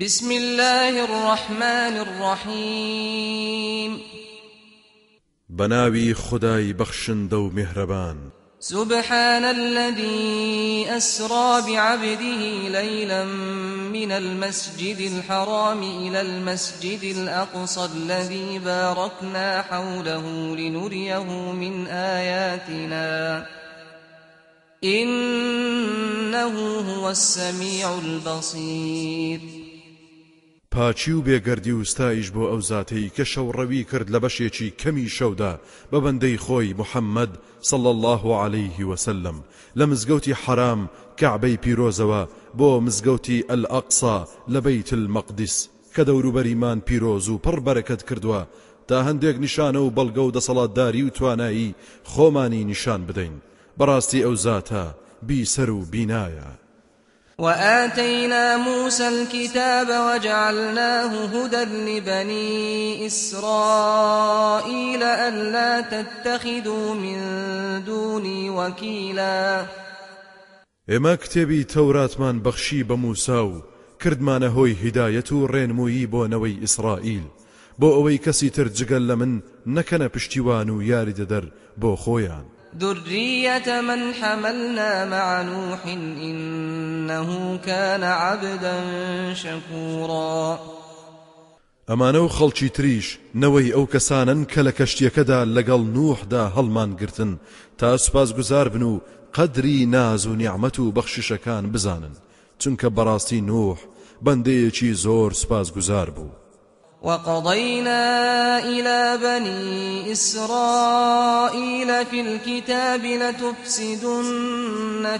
بسم الله الرحمن الرحيم. بناوي خداي بخشن دو مهربان. سبحان الذي أسرى بعبده ليلا من المسجد الحرام إلى المسجد الأقصى الذي باركنا حوله لنريه من آياتنا. إنه هو السميع البصير. پاچی و بێگەردی و ستایش بۆ ئەو زاتەی کە شەوڕەوی کرد لە بەشێکی کەمی شەودا بە بەندەی خۆی محەممەد صل الله عليه وسلم لە مزگەوتی حرام کەعبەی پیرۆزەوە بۆ مزگەوتی ئەلئەقسا لە بەیت المەقدس کە دەوروبەریمان پیرۆز و پڕ بەرەکەت کردووە. تا هەندێک نیشانە و بەڵگە و دەسەڵاتداری و توانایی خۆمانی نیشان بدەین. بەڕاستی ئەو زاتە بیسەر و بینایە. وآتينا موسى الكتاب وجعلناه هدى لبني إسرائيل ألا تتخذوا من دوني وكيلا. ئێمە کتێبی تەوراتمان بەخشی بە موسا و کردمانە هۆی هیدایەت و ڕێنمویی بۆ نەوەی ئیسرائیل بۆ ئەوەی کەسی تر جگەل لە من نەکەنە پشتیوان و یاری ذرية من حملنا مع نوح إنه كان عبدا شكورا. ئەمانە و خەڵکی تریش نەوەی ئەو کەسانن کە لە کەشتیەکەدا لەگەڵ نوحدا هەڵمان گرتن. تا سوپاس گوزار بن و قەدری ناز و نیعممەت و بەخشیشەکان بزانن. چونکە بەڕاستی نوح بەندەیەکی زۆر سوپاس گوزار بوو. وقضينا إلى بني إسرائيل في الكتاب لتفسدن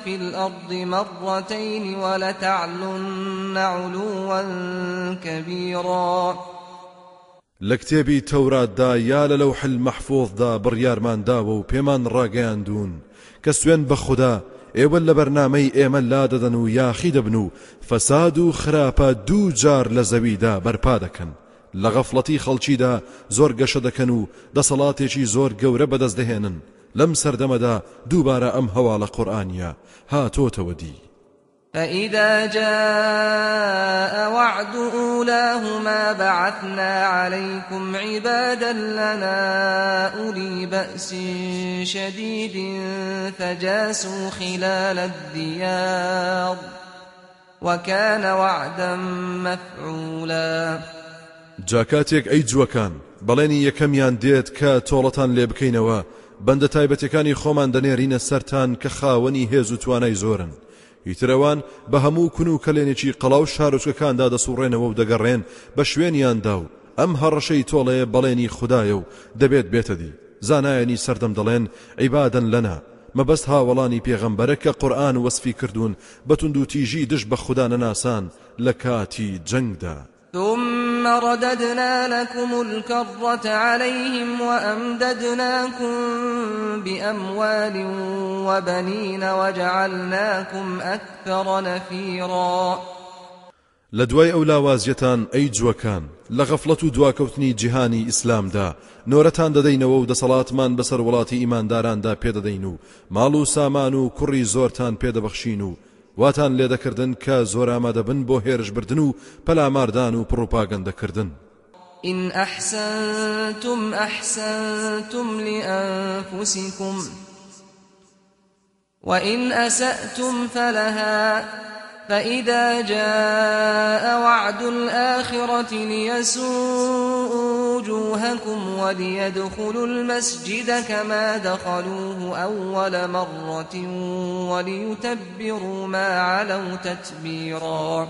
في الأرض مرتين ولتعلن علوا كبيرا. لە کتێبی تەوراتدا یا لە لەو حل مەحفۆظدا بڕیارمانداوە و پێمان ڕاگەیاندون سوێن بە خوددا ئێوە لە بەرنمەی ئێمە لا دەدەن و یاخی دەبن و فەساد و خراپە دوو جار لە زەویدا لە غەفڵەتی خەڵکیدا زۆر گەشە دەکەن و دەسەڵاتێکی زۆر گەورە بەدەست دەهێنن لەم سەردەمەدا دووبارە ئەم هەواڵە قورآانە هاتۆتەوە دی. فإذا جاء وعد أولاهما بعثنا عليكم عبادا لنا أولي بأس شديد فجاسوا خلال الديار وكان وعدا مفعولا جاکاتێک ئەی جووەکان بەڵێنی یەکەمیان دێت کە تۆڵەتان لێ بکەینەوە. بەندە تایبەتەکانی خۆمان دەنێرینە سەران کە خاوەنی هێز و توانای زۆرن. هیترەوان بە هەموو کون و کەلێنێکی قەڵاو شارۆچەکاندا دەسوڕێنەوە و دەگەڕێن بە شوێنیاندا و ئەم هەڕەشەی تۆڵەیە بەڵێنی خدایە و دەبێت بێتە دی زانایانی سەردەم دەڵێن عیبادن لەنا. مەبەست هاوەڵانی پێغەمبەرە کە قورآن وەسفی کردوون بەتونند و تیژی دش بە خوددا نەناسان لە کاتی جەنگدا. ثم رددنا لكم الكرة عليهم وأمددناكم بأموال وبنين وجعلناكم أكثر نفيرا. لە دوای ئەو لاوازیەتان ئەی جووەکان لە غەفڵەت و دواکەوتنی جیهانی ئیسلامدا نۆرەتان دەدەینەوە و دەسەڵاتمان بەسەر وڵاتی ئیمانداراندا پێدەدەین و ماڵ و سامان و کوڕی زۆرتان پێدەبەخشین و واتان لێ دەکردن کە زۆر ئامادەبن بۆ هێرش بردن و پەلاماردان و پڕوپاگەندەکردن إن أحسنتم أحسنتم لأنفسكم وإن أسأتم فلها فإذا جاء وعد الآخرة ليسوءوا وجوهكم وليدخلوا المسجد كما دخلوه أول مرة وليتبروا ما علوا تتبيرا.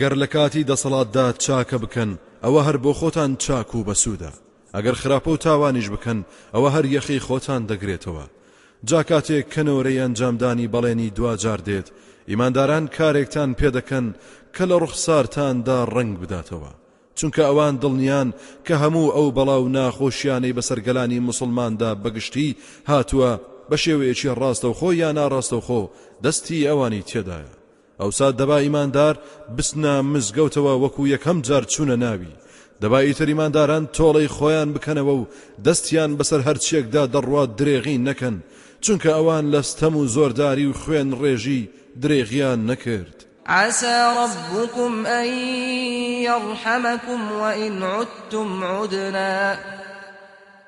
گەر لە کاتی دەسەڵاتدا چاکە بکەن ئەوە هەر بۆ خۆتان چاک و بەسوودە. ئەگەر خراپە و تاوانیش بکەن ئەوە هەر یەخی خۆتان دەگرێتەوە. جا کاتێک کەنەوەرەی ئەنجامدانی بەڵێنی دوجار دێت ئیمانداران کارێکتان پێدەکەن کە لە ڕوخسارتاندا ڕنگ بداتەوە. چونکە ئەوان دڵنیان کە هەموو ئەو بەڵاو ناخۆشیانەی بەسەرگەلانی مسلماندا بەگشتی هاتووە بە شێوەیەکی ڕاستەوخۆ یان ناڕاستەوخۆ دەستی ئەوانی تێدایە. ئەوسا دەبا ئیماندار بسنا مزگەوتەوە وەکو یەکەم جار چوونە ناوی. دەبا ئیتریمانداران تۆڵەی خۆیان بکەنەوە و دەستیان بەسەر هەرچێکدا دەڕوات درێغی نەکەن. چونکە ئەوان لە ستەم و زۆرداری و خوێن ڕێژی درێغیان نەکرد. عسى ربكم أن يرحمكم وإن عدتم عدنا.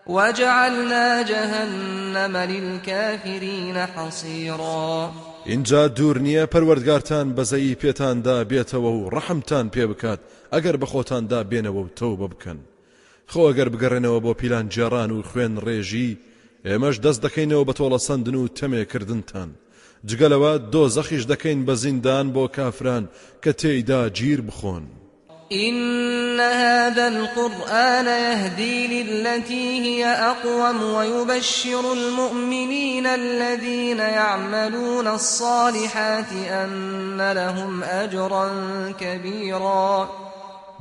وجعلنا جهنم للكافرين حصيرا. اینجا دوور نییە پەروەردگارتان بەزەیی پێتاندا بێتەوە و ڕەحمتان پێ بکات. ئەگەر بە خۆتاندا بێنەوە و تەو بە بکەن خۆ ئەگەر بگەڕێنەوە بۆ پیلان جێران و خوێن ڕێژی ئێمەش دەست دەکەینەوە بە تۆڵە سندن و تەمێکردنتان جگەلەوە دۆ زەخیش دەکەین بە زیندان بۆ کافران کە تێیدا گیر بخۆن. إن هذا القرآن يهدي للتي هي أقوم ويبشر المؤمنين الذين يعملون الصالحات أن لهم أجرا كبيرا.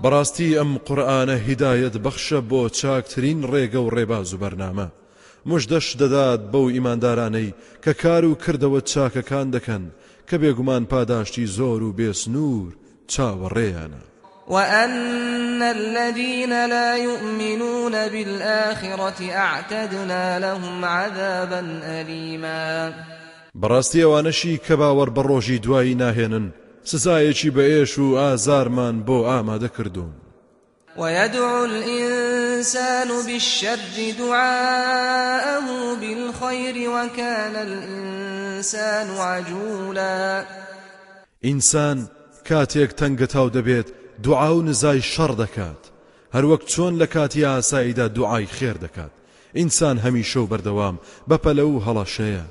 بەڕاستی ئەم قورآانە هیدایەت بەخشە بۆ چاکترین ڕێگە و ڕێباز و بەرنامە. مژدەش دەدات بەو ئیماندارانەی کە کار و کردەوە چاکەکان دەکەن کە بێگومان پاداشتی زۆر و بێسنوور چاوەڕێیانە وأن الذين لا يؤمنون بالآخرة أعتدنا لهم عذابا أليما. بەڕاستی ئەوانەشی کە باوەڕ بە ڕۆژی دوایی ناهێنن سزایەکی بە ئێش و ويدعو الإنسان بالشر دعاءه بالخير وكان الإنسان عجولا. ئینسان کاتێک تەنگەتاو دەبێت دوعا و نزای شەڕ دەکات هەروەک چۆن لە کاتی ئاساییدا دوعای خێر دەکات ئینسان هەمیشە و بەردەوام بەپەلە و هەڵەشەیە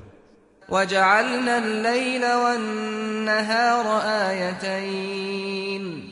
وجعلنا الليل والنهار آيتين.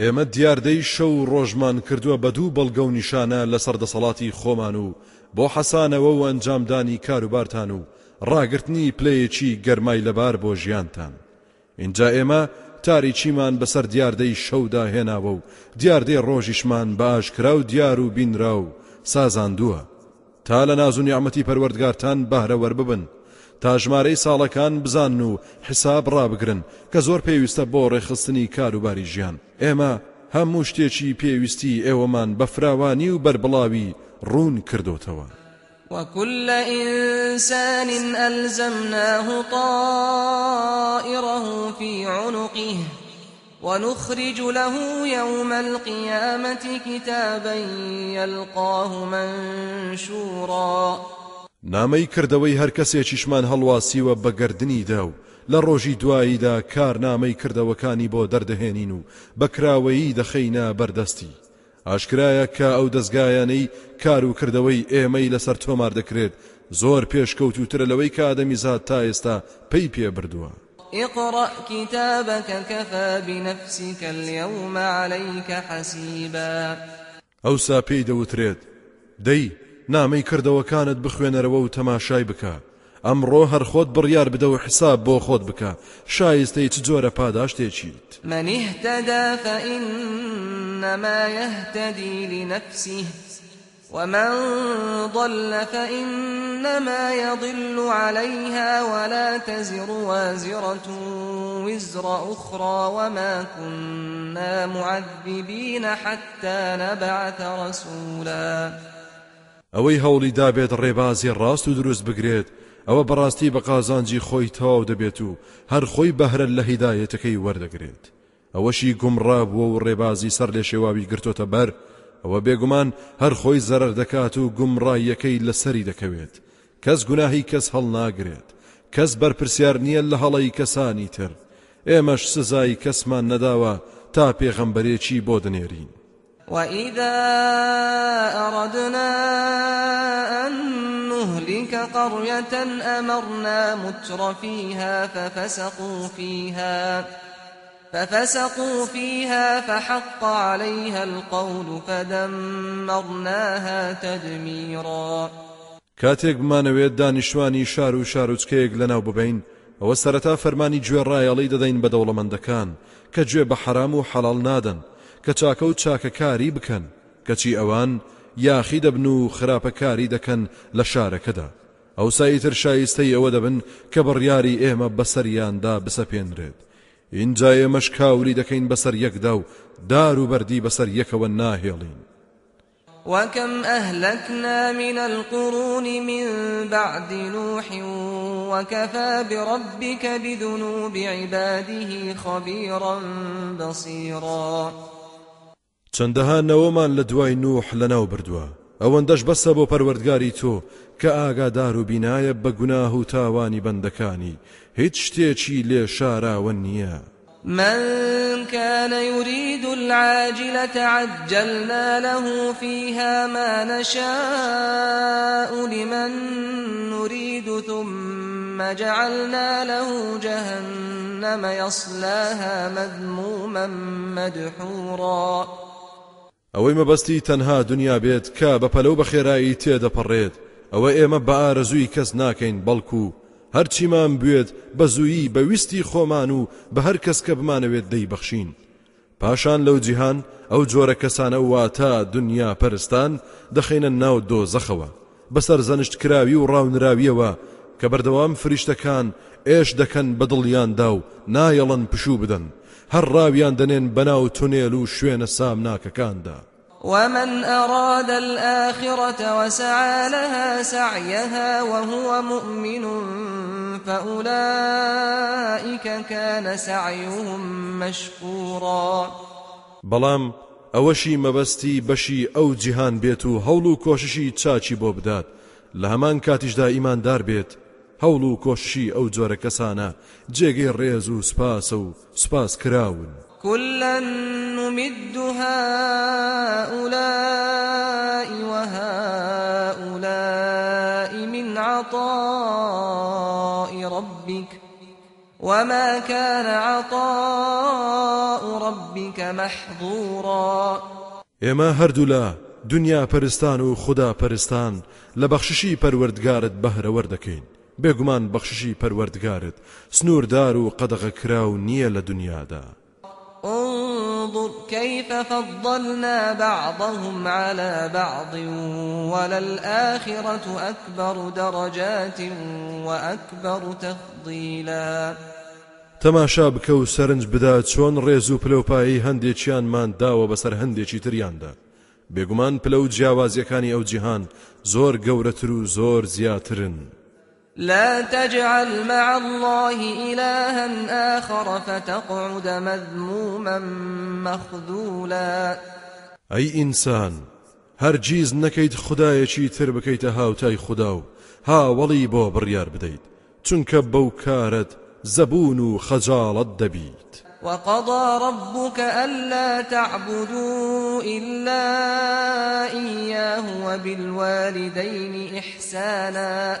ئێمە دیاردەی شەو ڕۆژمان کردووە بە دوو بەڵگە و نیشانە لە سەردەسەڵاتی خۆمان و بۆ حەسانەوە و ئەنجامدانی کاروبارتان و ڕاگررتنی پلەیەکی گەرمای لەبار بۆ ژیانتان. اینجا ئێمە تاریچیمان بەسەر دیاردەی شەودا هێناوە و دیاردەی ڕۆژیشمان باشکرا و دیار و بینرا و سازاندووە. تا لە ناز و نیعممەتی پەروەردگارتان بەهرە وەرببن تا ژمارەی ساڵەکان بزان و حساب ڕابگرن کە زۆر پێویستە بۆ ڕێخستنی کاروباری ژیان. ئێمە هەموو شتێکی پێویستی ئێوەمان بە فراوانی و بربڵاوی ڕوون کردوتەوە. وكل إنسان ألزمناه طائره في عنقه ونخرج له يوم القيامة كتابا يلقاه منشورا نامەی کردەوەی هەر کەسێکیشمان هەڵواسیوە بە گردردنی دا و لە ڕۆژی دواییدا کار نامەی کردەوەکانی بۆ دەردەهێنین و بەکراوەیی دەخەینە بەردەستی. ئاشکرایە کە ئەو دەستگایانەی کار و کردەوەی ئێمەی لەسەر تۆمار دەکرێت زۆر پێشکەوتوترە لەوەی کە ئادەمیزاد تا ئێستا پێی پێ بردووە اقرأ كتابك كفى بنفسك اليوم عليك حسيبا. ئەوسا پێی دەوترێت دەی نامەی کردەوەکانت بخوێنەرەوە و تەماشای بکە. هەر خۆت بڕیار بدە و حساب بۆ خۆت بکە. شایستەی جۆرە پاداشتێکیت. من اهتدى فإنما يهتدي لنفسه ومن ضل فإنما يضل عليها ولا تزر وازرة وزر أخرى وما كنا معذبين حتى نبعث رسولا. ئەوەی هەوڵی دابێت ڕێبازی ڕاست و دروست بگرێت ئەوە بەڕاستی بە قازانجی خۆی تەواو دەبێت و هەر خۆی بەهرە لە هیدایەتەکەی وەردەگرێت. ئەوەشی گومڕا بووە و ڕێبازی سەر لێ شێواوی گرتۆتە بەر ئەوە بێگومان هەر خۆی زەرەر دەکات و گومڕاییەکەی لەسەری دەکەوێت. کەس گوناهی کەس هەڵ ناگرێت. کەس بەرپرسیار نییە لە هەڵی کەسانی تر. ئێمەش سزای کەسمان نەداوە تا پێغەمبەرێکی بۆ دنێرین. وإذا أردنا أن نهلك قرية أمرنا متر فيها ففسقوا فيها ففسقوا فيها فحق عليها القول فدمرناها تدميرا کاتێک بمانەوێت دانیشتوانی شار و شارۆچکەیەک لەناو ببین ئەوە سەرەتا فەرمانی گوێڕایەڵی دەدەین بە دەوڵەمەندەکان کە گوێ بە حرام نادەن. کە چاکە و چاکەکاری بکەن. کەچی ئەوان یاخی دەبن و خراپەکاری دەکەن لە شارەکەدا. ئەو سایتر شایستەی ئەوە دەبن کە بڕیاری ئێمە بەسەریاندا بسەپێنرێت. اینجا ئێمەش کاوری دەکەین بەسەر یەکدا و دار و بەردی بەسەر یەکەوە ناهێڵین. وكم أهلكنا من القرون من بعد نوح وكفى بربك بذنوب عباده خبيرا بصيرا چەندەها نەوەمان لە دوای نوح لەناو بردووە. ئەوەندەش بەسە بۆ پەروەردگاری تۆ کە ئاگادار و بینایە بە گوناه و تاوانی بەندەکانی. هیچ شتێکی لێ شاراوە نییە. من كان يريد العاجلة عجلنا له فيها ما نشاء لمن نريد ثم جعلنا له جهنم يصلاها مذموما مدحورا. ئەوەی مەبەستی تەنها دنیا بێت کە بە پەلەو بە خێرایی تێدەپەڕێت. ئەوە ئێمە بە ئارەزووی کەس ناکەین بەڵکو هەرچیمان بوێت بە زوویی بە ویستی خۆمان و بە هەر کەس کە بمانەوێت دەیبەخشین. پاشان لەو جیهان ئەو جۆرە کەسانە واتە دنیا پەرستان دەخینە ناو دۆزەخەوە. بەسەر زەنشت کراوی و ڕاونراویەوە کە بەردەوام فریشتەکان ئێش دەکەن بە دڵیاندا و نایەڵەن پشوو بدەن. هەر ڕاویان دەنێن بەناو تونێل و شوێنە سامناکەکاندا ومن أراد الآخرة وسعى لها سعيها وهو مؤمن فأولئك كان سعيهم مشكورا. بەڵام ئەوەشی مەبەستی بەشی ئەو جیهان بێت و هەوڵ و کۆششی چاچی بۆ بدات. لە هەمان کاتیشدا ئیماندار بێت هەوڵ و کۆششی ئەو جۆرە کەسانە جێگەی ڕێز و سپاس کراون. كلا نمد هؤلاء وهؤلاء من عطاء ربك وما كان عطاء ربك محظورا ئێمە هەردوو لە دنیا پەرستان و خوددا پەرستان لە بەخششی پەروەردگارت بەهرەوەردەکەین بێگومان بەخششی پەروەردگارت سنووردار و قەدەغە کراو نییە لە دنیادا. انظر كيف فضلنا بعضهم على بعض وللآخرة أكبر درجات وأكبر تفضيلا. تەماشا بکە و سەرنج بدا چۆن ڕێز و پلەپایی هەندێکیانمان داوە بەسەر هەندێکی تریاندا. بێگومان پلە و جیاوازیەکانی ئەو جیهان زۆر گەورەتر و زۆر زیاترن. لا تجعل مع الله إلها آخر فتقعد مذموما مخذولا. أي إنسان هەرگیز نەکەیت خدایەکی تر بکەیتە هاوتای خدا و هاوەڵی بۆ بڕیار بدەیت چونکە بەو کارت زەبوون و خەجاڵت دەبیت وقضى ربك ألا تعبدوا إلا إياه وبالوالدين إحسانا.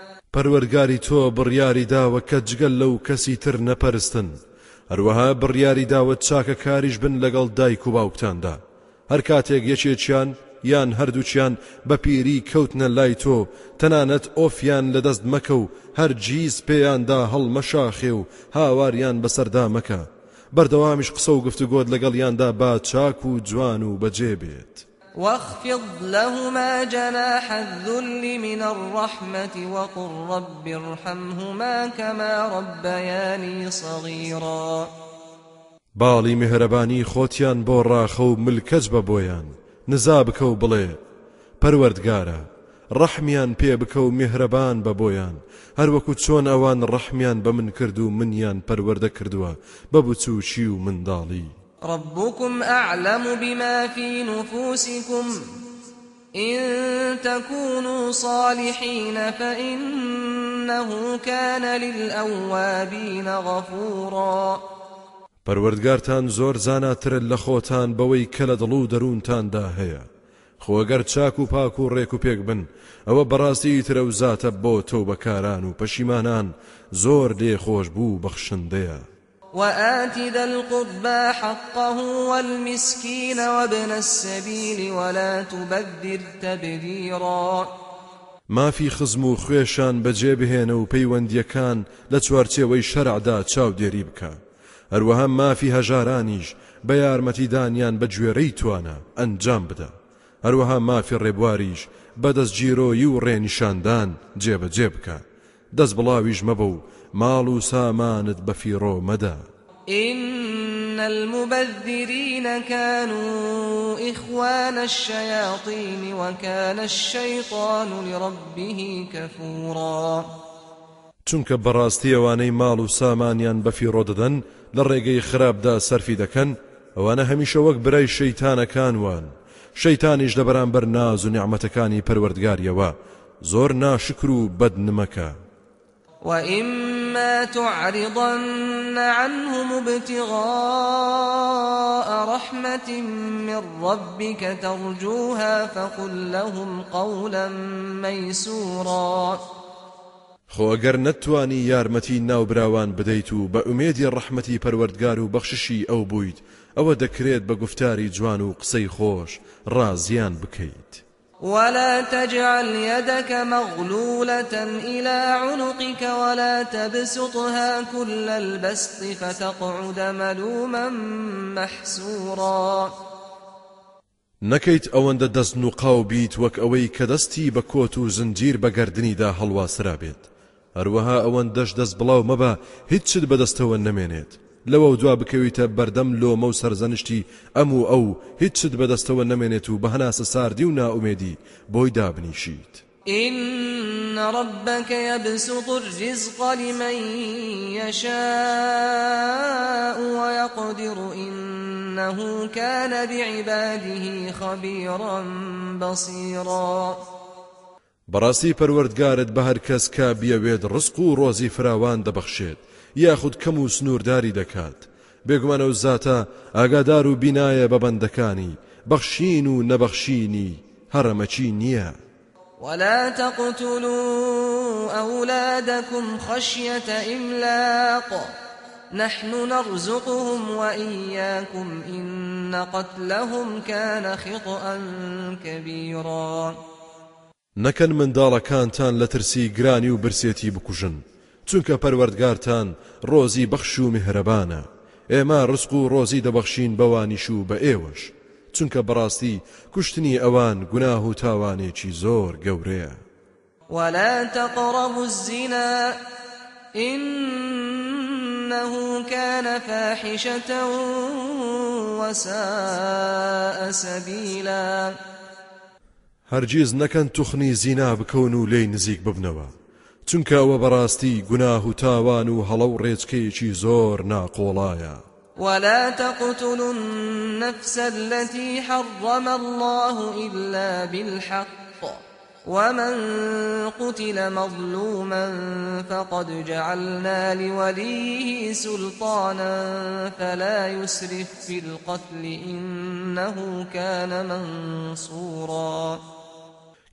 پەروەرگاری تۆ بڕیاری داوە کە جگەل لەو کەسی تر نەپەرستن. هەروەها بڕیاری داوە چاکە کاریش بن لەگەڵ دایک و باوکتاندا. هەر کاتێک یەکێکیان یان هەردووچیان بە پیری کەوتنە لای تۆ. تەنانەت ئۆفیان لەدەست مەکە و هەر گیز پێیاندا هەڵمەشاخێ و هاواریان بەسەردا مەکە. بەردەوامیش قسە و گفتوگۆت لەگەڵیاندا با چاک و جوان و بەجێ بێت. واخفض لهما جناح الذل من الرحمة وقل رب ارحمهما كما ربياني صغيرا. باڵی میهرەبانی خۆتیان بۆ ڕاخە و ملکەج بە بۆیان. نزا بکە و بڵێ. پەروەردگارە ڕەحمیان پێ بکە و میهرەبان بە بۆیان. هەروەکو چۆن ئەوان ڕەحمیان بە من کرد و منیان ربكم أعلم بما في نفوسكم. إن تكونوا صالحين فإنه كان للأوابين غفورا. پەروەردگارتان زۆر زاناترە لە خۆتان بەوەی کە لە دڵ و دەروونتاندا هەیە. خۆگەر چاک و پاک و بن ئەوە بەڕاستی ترە و زاتە بۆ تۆ بەکاران و پەشیمانان زۆر لێ خۆش وآت ذا القربى حقه والمسكين وابن السبيل ولا تبذر تبذيرا. مافی خزم و خوێشان بەجێ بهێنە و پەیوەندیەکان لە چوارچێوەی شەرعدا چاودێری بکە. هەروەها مافی هەژارانیش بە یارمەتیدانیان بە گوێرەی توانە ئەنجام بدە. هەروەها مافی ڕێبواریش بەدەست جیرۆیی و ڕێنیشاندان جێبەجێ بکە. دەست بڵاویش مەبە و ماڵ و سامانت بەفیڕۆ مەدا إن المبذرين كانوا إخوان الشياطين وكان الشيطان لربه كفورا. چونکە بەڕاستی ئەوانەی ماڵ و سامانیان بەفیڕۆ دەدەن لە ڕێگەی خراپدا سەرفی دەکەن ئەوانە هەمیشە وەک برای شەیتانەکانوان. شەیتانیش لە بەرامبەر ناز و نیعمەتەکانی پەروەردگاریەوە. زۆر ناشکر و بەدنمەکە. وإما تعرضن عنهم ابتغاء رحمة من ربك ترجوها فقل لهم قولا ميسورا. خۆ ئەگەر نەتوانی یارمەتی ناوبراوان بدەیت و بە ئومێدی ڕەحمەتی پەروەردگار و بەخششی ئەو بوویت ئەوە دەکرێت بە گفتاری جوان و بکەیت. ولا تجعل يدك مغلولة إلى عنقك ولا تبسطها كل البسط فتقعد ملوما محسورا. نەکەیت ئەوەندە دەست و قاو بیت وەک ئەوەی کە دەستی بە کۆت و زنجیر بە گردنیدا هەڵواسرا بێت هەروەها ئەوەن دەش دەست بڵاو لەوە دوا بکەویتە بەردەم لۆمە و سەرزەنشتی. ئەم و ئەو هیچ چت بەدەستەوە نەمێنێت و بە هەناسە ساردی و ناومێدی. بۆی دابنیشیت. إن ربك يبسط الرزق لمن يشاء ويقدر إنه كان بعباده خبيرا بصيرا. بەڕاستی پەروەردگارت بە هەر کەس کە بیەوێت ڕسق و ڕۆزی فراوان دەبەخشێت. یاخود کەم و سنوورداری دەکات. بێگومانە و زاتە ئاگادار و بینایە بە بەندەکانی. بەخشین و نەبەخشینی هەڕەمەچی نییە. ولا تقتلوا أولادكم خشية إملاق. نحن نرزقهم وإياكم إن قتلهم كان خطأ كبيرا. نەکەن منداڵەکانتان لە ترسی گرانی و برسێتی بکوژن. چونکە پەروەردگارتان ڕۆزی بەخش و میهرەبانە ئێمە ڕسق و ڕۆزی دەبەخشین بەوانیش و بە ئێوەش. چونکە بەڕاستی کوشتنی ئەوان گوناه و تاوانێکی زۆر گەورەیە. ولا تقربوا الزنا إنه كان فاحشة وساء سبيلا. هەرگیز نەکەن توخنی زینا بکەون و لێی نزیک ببنەوە چونکە ئەوە بەڕاستی گوناه و تاوان و هەڵە و ڕێچکەیەکی زۆر ناقۆڵایە. ولا تقتلوا النفس التي حرم الله إلا بالحق ومن قتل مظلوما فقد جعلنا لوليه سلطانا فلا يسرف في القتل إنه كان منصورا.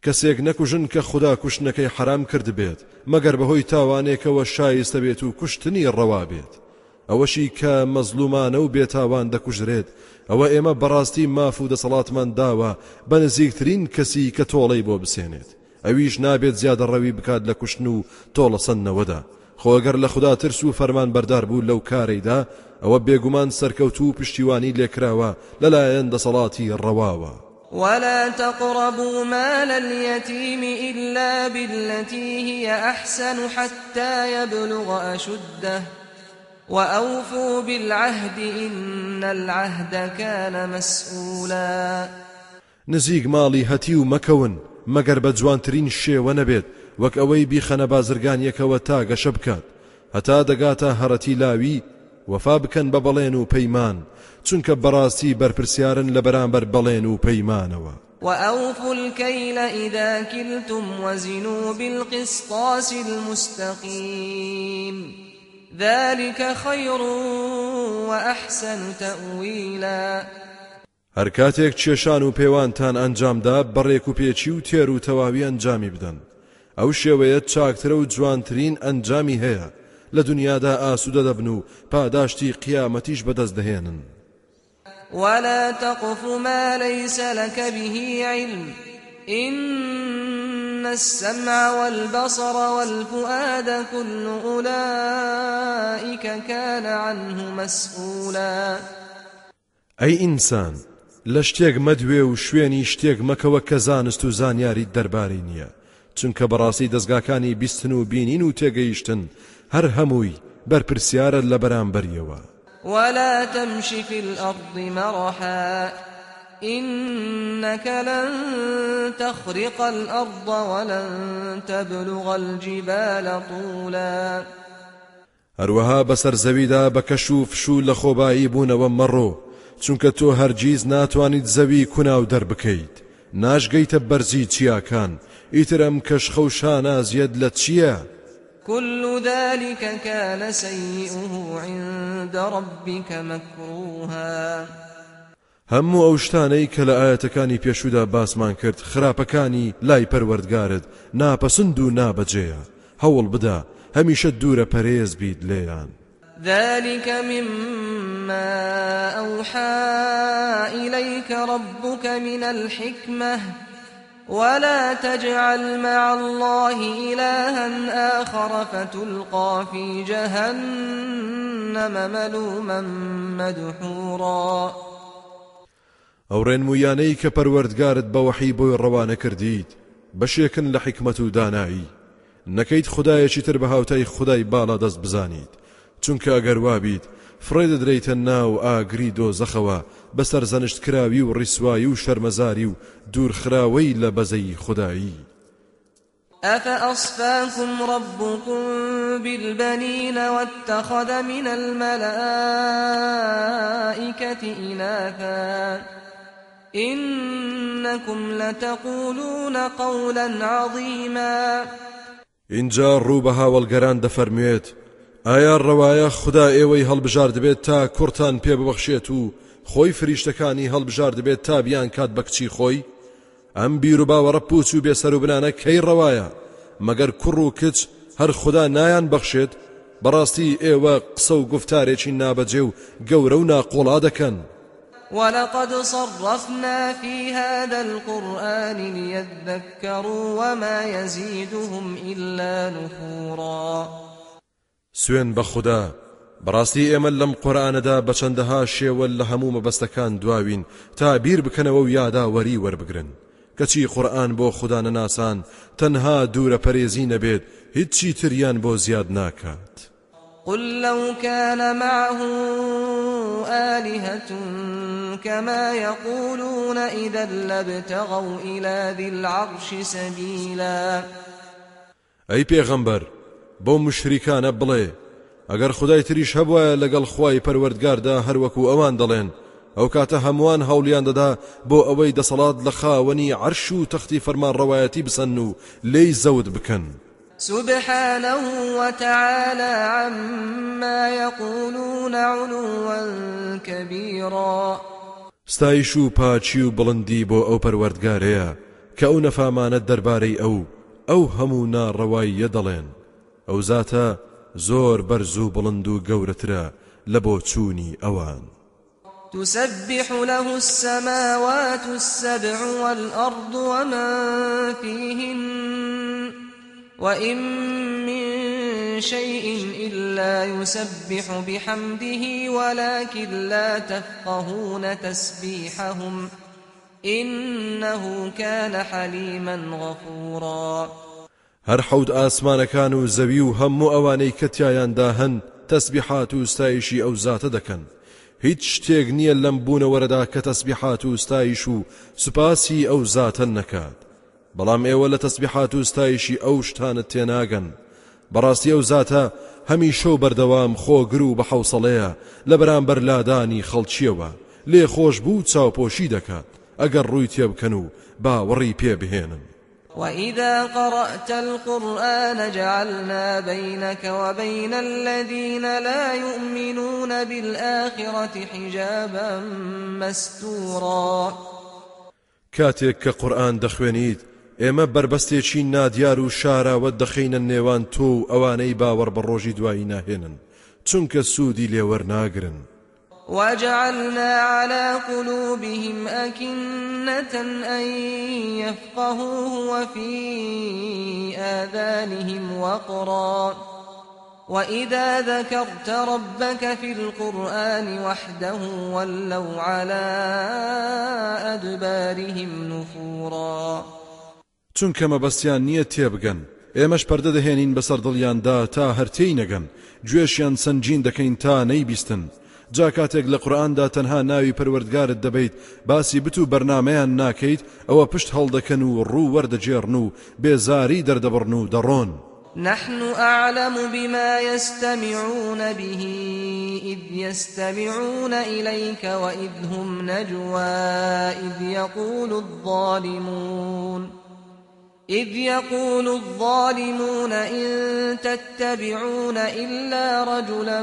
کەسێک نەکوژن کە خوددا کوشتنەکەی حرام کرد بێت مەگەر بەهۆی تاوانێکەوە شایستە بێت و کوشتنی ڕەوا بێت. ئەوەشی کە مەزلومانە و بێتاوان دەکوژرێت ئەوە ئێمە بەڕاستی ماف و دەسەڵاتمان داوە بە نزیکترین کەسی کە تۆڵەی بۆ بسێنێت. ئەویش نابێت زیادە ڕەوی بکات لە کوشتن و تۆڵە سندنەوەدا خۆگەر لە خوددا ترس و فەرمان بەردار بوو لەو کارەیدا ئەوە بێگومان سەرکەوت و پشتیوانی لێکراوە لەلایەن دەسەڵاتی ڕەواوە. ولا تقربوا مال اليتيم إلا بالتي هي أحسن حتى يبلغ أشده وأوفوا بالعهد إن العهد كان مسؤولا نزیک ماڵی هەتی و مەکەون مەگەر بە جوانترین شێوە نەبێت وەک ئەوەی بیخەنە بازرگانیەکەوە تا گەشە بکات. هەتا دەگاتە هەرەتی لاوی وەفا بکەن بە بەڵێن و پەیمان چونکە بەڕاستی بەرپرسیارن لە بەرامبەر بەڵێن و پەیمانەوە. وأوفوا الكيل إذا كلتم وزنوا بالقسطاس المستقيم ذلك خير وأحسن تأويلا. هەر کاتێک کێشان و پێوانتان ئەنجامدا بەڕێک و پێچی و تێر و تەواوی ئەنجامی بدەن. ئەو شێوەیە چاکترە و جوانترین ئەنجامی هەیە. لە دنیادا ئاسوودە دەبن و پاداشتی قیامەتیش بەدەست دەهێنن ولا تقف ما ليس لك به علم إن السمع والبصر والفؤاد كل أولئك كان عنه مسؤولا ئەی ئینسان لە شتێک مەدوێ و شوێنی شتێک مەکەوە کە زانست و زانیاری دەربارەی نییە چونکە بەڕاستی دەستگاکانی بیستن و بینین و تێگەیشتن هەر هەمووی بەرپرسیارە لە بەرامبەریەوە. ولا تمش في الأرض مرحا إنك لن تخرق الأرض ولن تبلغ الجبال طولا. هەروەها بەسەر زەویدا بە کەش و فشوو لە خۆبایی بوونەوە مەڕۆ چونکە تۆ هەرگیز ناتوانیت زەوی کوناو دەربکەیت. ناشگەیتە بەرزی چیاکان ئیتر ئەم کەشخەوشانە زیاد لە چییە؟ كل ذلك كان سيئه عند ربك مكروها. هەموو ئەو شتانەی کە لە ئاەتەکانی پێشودا باسمان کرد خراپەکانی لای پەروەردگارت ناپەسند و نابەجێە. هەوڵ بدا هەمیشە دوورە پەرێز بیت لێیان. ذلك مما أوحى إليك ربك من الحكمة. ولا تجعل مع الله إلها آخر فتلقى في جهنم ملوما مدحورا. ئەو ڕێنمویانەی کە پەروەردگارت بە وەحی بۆی ڕەوانە کردیت بەشێکن لە حکمت و دانایی نەکەیت خدای باڵا دەست بزانیت چونکە ئەگەر وابیت فڕێ دەدرێتە ناو ئاگری دۆزەخەوە بەسەر زەنشت کراوی و ڕیسایی و شەرمەزاری و دوورخراوەی لە بەزەی خودایی أفأصفاكم ربكم بالبنين واتخذ من الملائكة إناثا إنكم لتقولون قولا عظيما اینجا ڕوو بە هاوڵگەران دەفەرموێت ئایا ڕەوایە خدا ئێوەی هەڵبژار دەبێت تا کورتان پێ ببەخشێت و خۆی فریشتەکانی هەڵبژار دەبێت تا بیان کات بە کچی خۆی؟ ئەم بیر و باوەڕە پوچ و بێسەر و بنانە کەی ڕەوایە؟ مەگەر کوڕ و کچ هەر خدا نایان بەخشێت بەڕاستی ئێوە قسە و گفتارێکی نابەجێ و گەورە و ناقۆڵا دەکەن. ولقد صرفنا في هذا القرآن ليذكروا وما يزيدهم إلا نفورا سوێن بە خوددا. بەڕاستی ئێمە لەم قۆرانەدا بە چەندەها شێوە لە هەموو مەبەستەکان دواوین تا بیر بکەنەوە و یاداوەری وەربگرن. کەچی قورآن بۆ خوددا نەناسان تەنها دوورە پەرێزی نەبێت هیچی تریان بۆ زیاد ناکات. قل لو كان معه آلهة كما يقولون إذا لابتغوا إلى ذي العرش سبيلا. ئەی پێغەمبەر بۆ مشریکانە بڵێ. ئەگەر خدای تریش هەبواە لەگەڵ خوای پەروەردگاردا هەروەکو ئەوان دەڵێن. ئەو کاتە هەمووان هەولیان دەدا بۆ ئەوەی دەسەڵات لە خاوەنی عەرش و تەختی فەرمان ڕەوایەتی بسەن و لێی زەوت بکەن. سبحانه وتعالى عما يقولون علوا كبيرا. ستایش و پاچی و بڵندی بۆ ئەو پەروەردگارەیە کە ئەو نەفامانە دەربارەی ئەو ئەو هەموو ناڕەواییە دەڵێن. ئەو زاتە زۆر بەرز و بڵند و ئەوان. تسبح له السماوات السبع والأرض ومن فيهن وإن من شيء إلا يسبح بحمده ولكن لا تفقهون تسبيحهم إنه كان حليما غفورا. هەر حەود ئاسمانەکان و زەوی و هەموو ئەوانەی کە تایاندا هەن تەسبیحات و ستایشی ئەو زاتە دەکەن. هیچ شتێک نییە لەم بوونەوەرەدا کە تەسبیحات و ستایش و سوپاسی ئەو زاتە نەکات. بەڵام ئێوە لە تەسبیحات و ستایشی ئەو شتانت تێناگەن. بەڕاستی ئەو زاتە هەمی شەو بەردەوام خۆگر و بە حوسڵەیە لە بەرامبەر لادانی خەڵکیەوە. لێ خۆش بوو چاوپۆشی دەکات ئەگەر ڕووی تێبکەن و باوەڕی پێ بهێنن. وإذا قرأت القرآن جعلنا بينك وبين الذين لا يؤمنون بالآخرة حجابا مستورا. کاتێک کە قورآن دەخوێنیت ئێمە بربەستێکی نادیار و شاراوە دەخینە نێوان تۆ و ئەوانەی باوەڕ بە ڕۆژی دوایی ناهێنن چونکە سوودی لێوەرناگرن. وجعلنا على قلوبهم أكنة أن يفقهوه وفي آذانهم وقرا. وإذا ذكرت ربك في القرآن وحده ولوا على أدبارهم نفورا. چونکە مەبەستیان نییە تێبگەن ئێمەش پەردە دەهێنین بەسەر دڵیاندا تا هەرتەی نەگەن گوێشیان سنجین دەکەین تا نەیبیستن. جا کاتێک لە قورآاندا تەنها ناوی پەروەردگارت دەبیت باسی بت و بەرنمەیان ناکەیت ئەوە پشت هەڵدەکەن و ڕوو وەردەجێڕن و بێزاری دەردەبڕن و دەڕۆن. نحن أعلم بما يستمعون به إذ يستمعون إليك وإذ هم نجوى إذ يقول الظالمون. إذ يقول الظالمون إن تتبعون إلا رجلا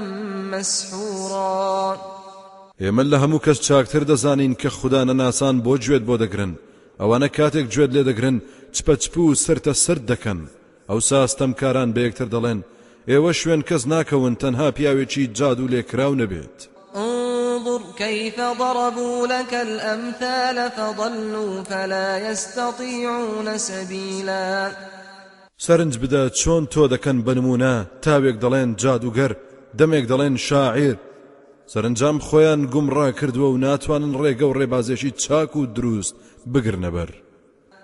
مسحورا. ئێمە لە هەموو کەس چاکتر دەزانین کە خوددا نەناسان بۆ گوێت بۆ دەگرن. ئەوانە کاتێک گوێت لێ دەگرن چپەچپ و سرتە سرد دەکەن. ئەو ساستەم کاران بە یەکتر دەڵێن ئێوە شوێن کەس ناکەون تەنها پیاوێکی جاد و لێکراو نەبێت. انظر كيف ضربوا لك الأمثال فضلوا فلا يستطيعون سبيلا. سەرنج بدە چۆن تۆ دەکەن بنمونە؟ تاوێک دەڵێن جادوگەر دەمێک دەڵێن شاعیر. سەرنجام خۆیان گومڕا کردووە و ناتوانن ڕێگە و ڕێبازێکی چاک و دروست بگرنەبەر.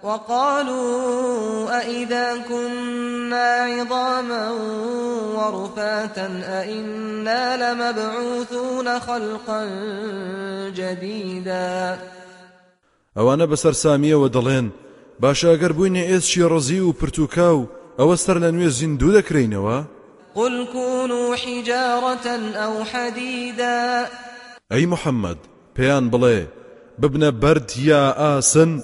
وقالوا أئذا كنا عظاما ورفاتا أئنا لمبعوثون خلقا جديدا. ئەوانە بەسەر سامیەوە دەڵێن باشە ئەگەر بووینە ئێسشی ڕزی و پرتوکاو ئەوە سەر لە نوێ زیندوو دەکرینەوە قل كونوا حجارة أو حديدا. ئەی محەممەد پێیان بڵێ ببنە بەرد یا ئاسن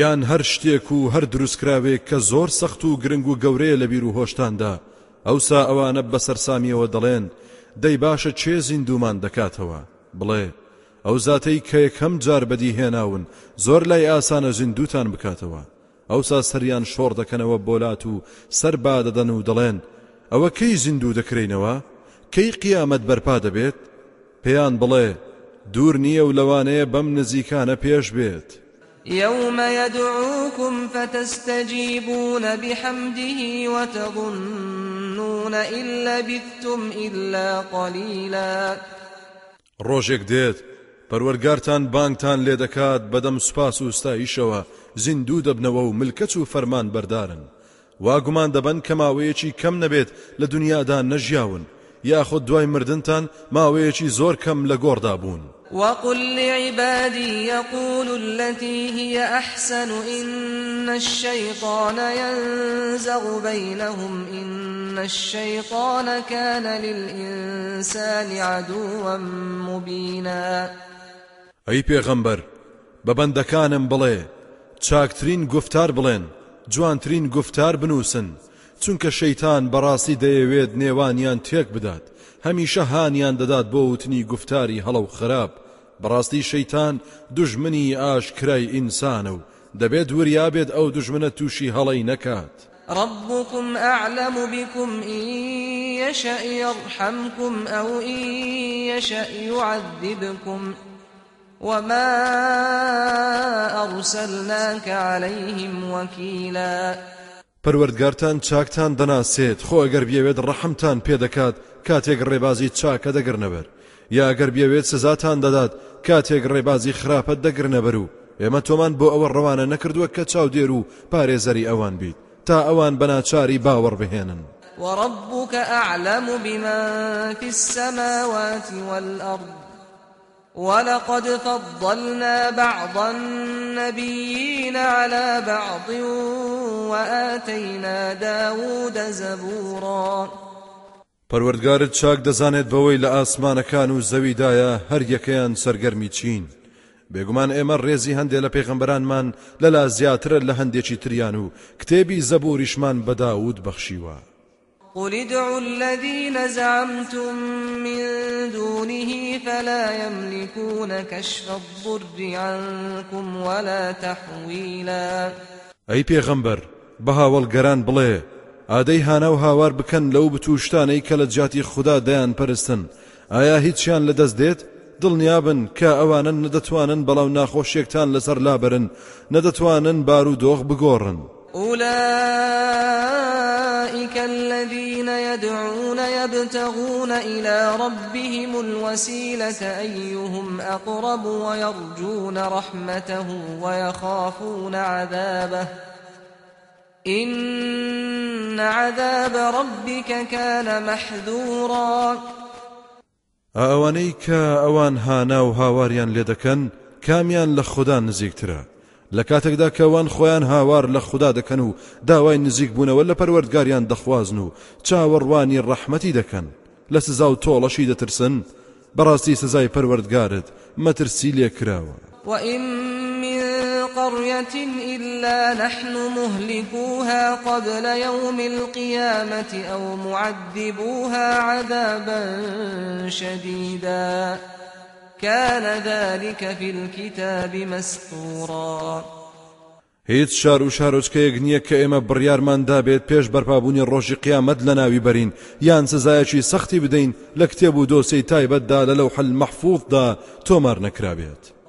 یان هەر شتێک و هەر دروستکراوێک کە زۆر سەخت و گرنگ و گەورەیە لە بیر و هۆشتاندا. ئەوسا ئەوانە بەسەر سامیەوە دەڵێن دەی باشە چێ زیندومان دەکاتەوە. بڵێ ئەو زاتەی کە یەکەم جار بەدی هێناون زۆر لای ئاسانە زیندوتان بکاتەوە. ئەوسا سەریان شۆڕ دەکەنەوە بۆلات و سەر با دەدەن و دەڵێن ئەوە کەی زیندوو دەکرینەوە؟ کەی قیامەت بەرپا دەبێت؟ پێیان بڵێ دوور نییە و لەوانەیە بەم نزیکانە پێش بێت. يوم يدعوكم فتستجيبون بحمده وتظنون إن لبثتم إلا قليلا. ڕۆژێک دێت پەروەرگارتان بانگتان لێ دەکات بەدەم سوپاس و ستایشەوە زیندوو دەبنەوە و ملکەچ و فەرمان بەردارن. واگومان دەبن کە ماوەیەکی کەم نەبێت لە دنیادا نەژیاون یاخود دوای مردنتان ماوەیەکی زۆر کەم لە گۆڕدا بوون. وقل لعبادي يقولوا التي هي أحسن إن الشيطان ينزغ بينهم إن الشيطان كان للإنسان عدوا مبينا. ئەی پێغەمبەر بە بەندەکانم بڵێ چاکترین گفتار بڵێن جوانترین گفتار بنووسن چونکە شەیتان بەڕاستی دەیەوێت نێوانیان تێک بدات هەمیشە هانیان دەدات بۆ وتنی گفتاری هەڵە و خراپ. بەڕاستی شەیتان دژمنی ئاشکرای ئینسانە و دەبێت وریابێت ئەو دژمنە تووشی هەڵەی نەکات. ربكم أعلم بكم إن يشأ يرحمكم أو إن يشأ يعذبكم وما أرسلناك عليهم وكيلا. پەروەردگارتان چاکتان دەناسێت خۆ ئەگەر بێوێت ڕەحمتان پێدەکات کاتێک ڕێبازی چاکە دەگرنەبەر یا ئەگەر بێوێت سزاتان دەدات کاتێک ڕێبازی خراپەت دەگرنەبەر و ئێمە تۆمان بۆ ئەوە ڕەوانە نەکردووە کە چاودێر و پارێزەری ئەوان بیت تا ئەوان بەناچاری باوەڕ بهێنن وربك أعلم بمن في السماوات والأرض ولقد فضلنا بعض النبيين على بعض وآتينا داود زبورا. پەروەردگارت چاک دەزانێت بەوەی لە ئاسمانەکان و زەویدایە هەر یەکەیان سەرگەرمی چین. بێگومان ئێمە ڕێزی هەندێک لە پێغمبەرانمان لەلا زیاترە لە هەندێکی تریان و کتێبی زەبوریشمان بەداود بەخشیوە. قل ادعوا الذين زعمتم من دونه فلا يملكون كشف الضر عنكم ولا تحويلا. ئەی پێغەمبەر بە هاوڵگەران بڵێ ئادەی هانا و هاوار بکەن لەو بتوشتانەی کە لە جاتی خوددا دەیان پەرستن. ئایا هیچیان لەدەست دێت؟ دڵنیابن کە ئەوانن نەدەتوانن بەڵاو ناخۆشیێکتان لەسەر لابرن. نەدەتوانن بار و بگۆڕن. أولئك الذين يدعون يبتغون إلى ربهم الوسيلة أيهم أقرب ويرجون رحمته ويخافون عذابه. إن عذاب ربك كان محذورا. ئەوانەی کە ئەوان هانا و هاواریان لێ دەکەن کامیان لە خوددا نزیکترە لە کاتێکدا کەوان خۆیان هاوار لە خوددا دەکەن و داوای نزیک بوونەوە لە پەروەردگاریان دەخوازن و چاوەڕوانی ڕەحمەتی دەکەن. لە سزا و تۆڵەشی دەترسن بەڕاستی سزای پەروەردگارت مەترسی قرية إلا نحن مهلكوها قبل يوم القيامة أو معذبوها عذابا شديدا. كان ذلك في الكتاب مسطورا. هیچ شار و شارۆچکەیەک نییە کە ئێمە بڕیارمان دابێت پێش بەرپابوونی ڕۆژی قیامەت لە ناوی بەرین. یان سزایەکی سەختی بدەین لە کتێب و دۆسی تایبەتدا لە لەو حل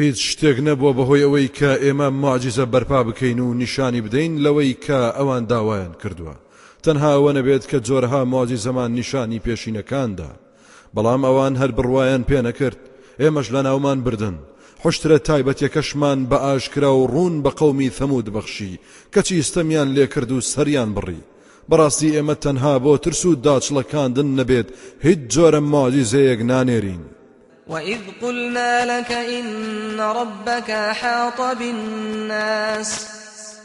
هیچ شتێک نەبووە بەهۆی ئەوەی کە ئێمە معجززە بەرپا بکەین و نیشانی بدەین لەوەی کە ئەوان داوایان کردووە. تەنها ئەوە نەبێت کە جۆرها ماجی زەمان نیشانی پێشینەکاندا. بەڵام ئەوان هەر بڕواان پێ نەکرد. ئێمەش لە ناومان بردن. حشترە تایبەتێکەشمان بە ئاشکرا و ڕوون بە قەومی ثەمود بەخشی. کەچی ستەمیان لێ کرد و سەریان بڕی. بەڕاستی ئێمە تەنها بۆ ترس و داچڵەکاندن نەبێت هیچ جۆرە ماجی زەیەک نانێرین. وإذ قلنا لك إن ربك حاط بالناس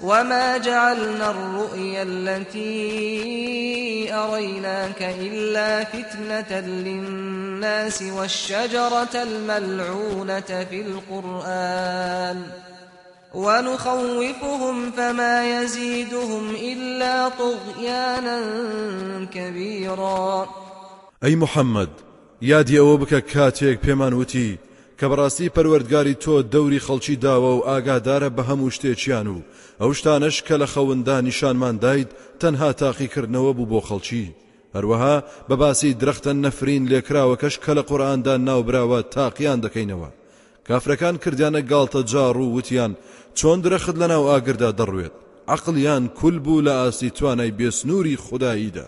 وما جعلنا الرؤيا التي أريناك إلا فتنة للناس والشجرة الملعونة في القرآن ونخوفهم فما يزيدهم إلا طغيانا كبيرا أي محمد یادی ئەوە بکە کاتێک پێمان وتی کە بەڕاستی پەروەردگاری تۆ دەوری خەڵکی داوە و ئاگادارە بە هەموو شتێکیان و ئەو شتانش کە لە خەوندا نیشانمان دایت تەنها تاقیکردنەوە بوو بۆ خەڵکی. هەروەها بە باسی درەختە نەفرین لێکراوەکەش کە لە قورآاندا ناوبراوە تاقییان دەکەینەوە. کافرەکان کردیانە گاڵتە جاڕ و وتیان چۆن درەخت لەناو ئاگردا دەڕوێت؟ عقلیان کول بوو لە ئاستی توانای بێسنووری خوداییدا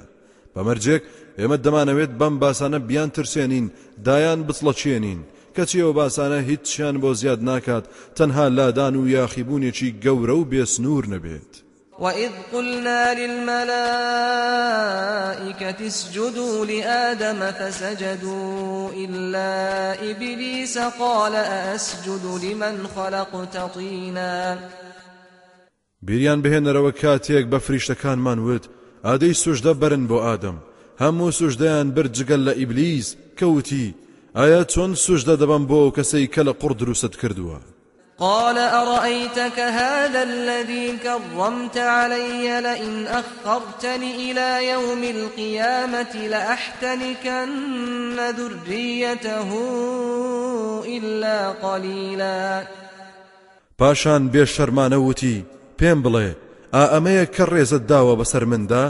بەمەرجێک ئێمە دەمانەوێت بەم باسانە بیان ترسێنین دایان بچڵەچێنین کەچیەوە باسانە هیچیان بۆ زیاد ناکات تەنها لادان و یاخیبوونێکی گەورە و بێسنوور نەبێت وإذ قلنا للملائكة اسجدوا لآدم فسجدوا إلا إبليس قال أأسجد لمن خلقت طينا. بیریان بهێنەرەوە کاتێک بە فریشتەکانمان وت ئادەی سوشدە بەرن بۆ ئادەم. هەموو سوژدەیان برد جگەل لە ئیبلیز کەوتی. ئایا چۆن سوژدە دەبم بۆ کەسەی کە لە قوڕ دروست کردووە؟ قال أرأيتك هذا الذي كرمت علي؟ لئن أخرتني إلى يوم القيامة لأحتنكن ذريته إلا قليلا. پاشان بێ شەرمانە وتی پێم بڵێ ئا ئەمەیە کە ڕێزت داوە بەسەر مندا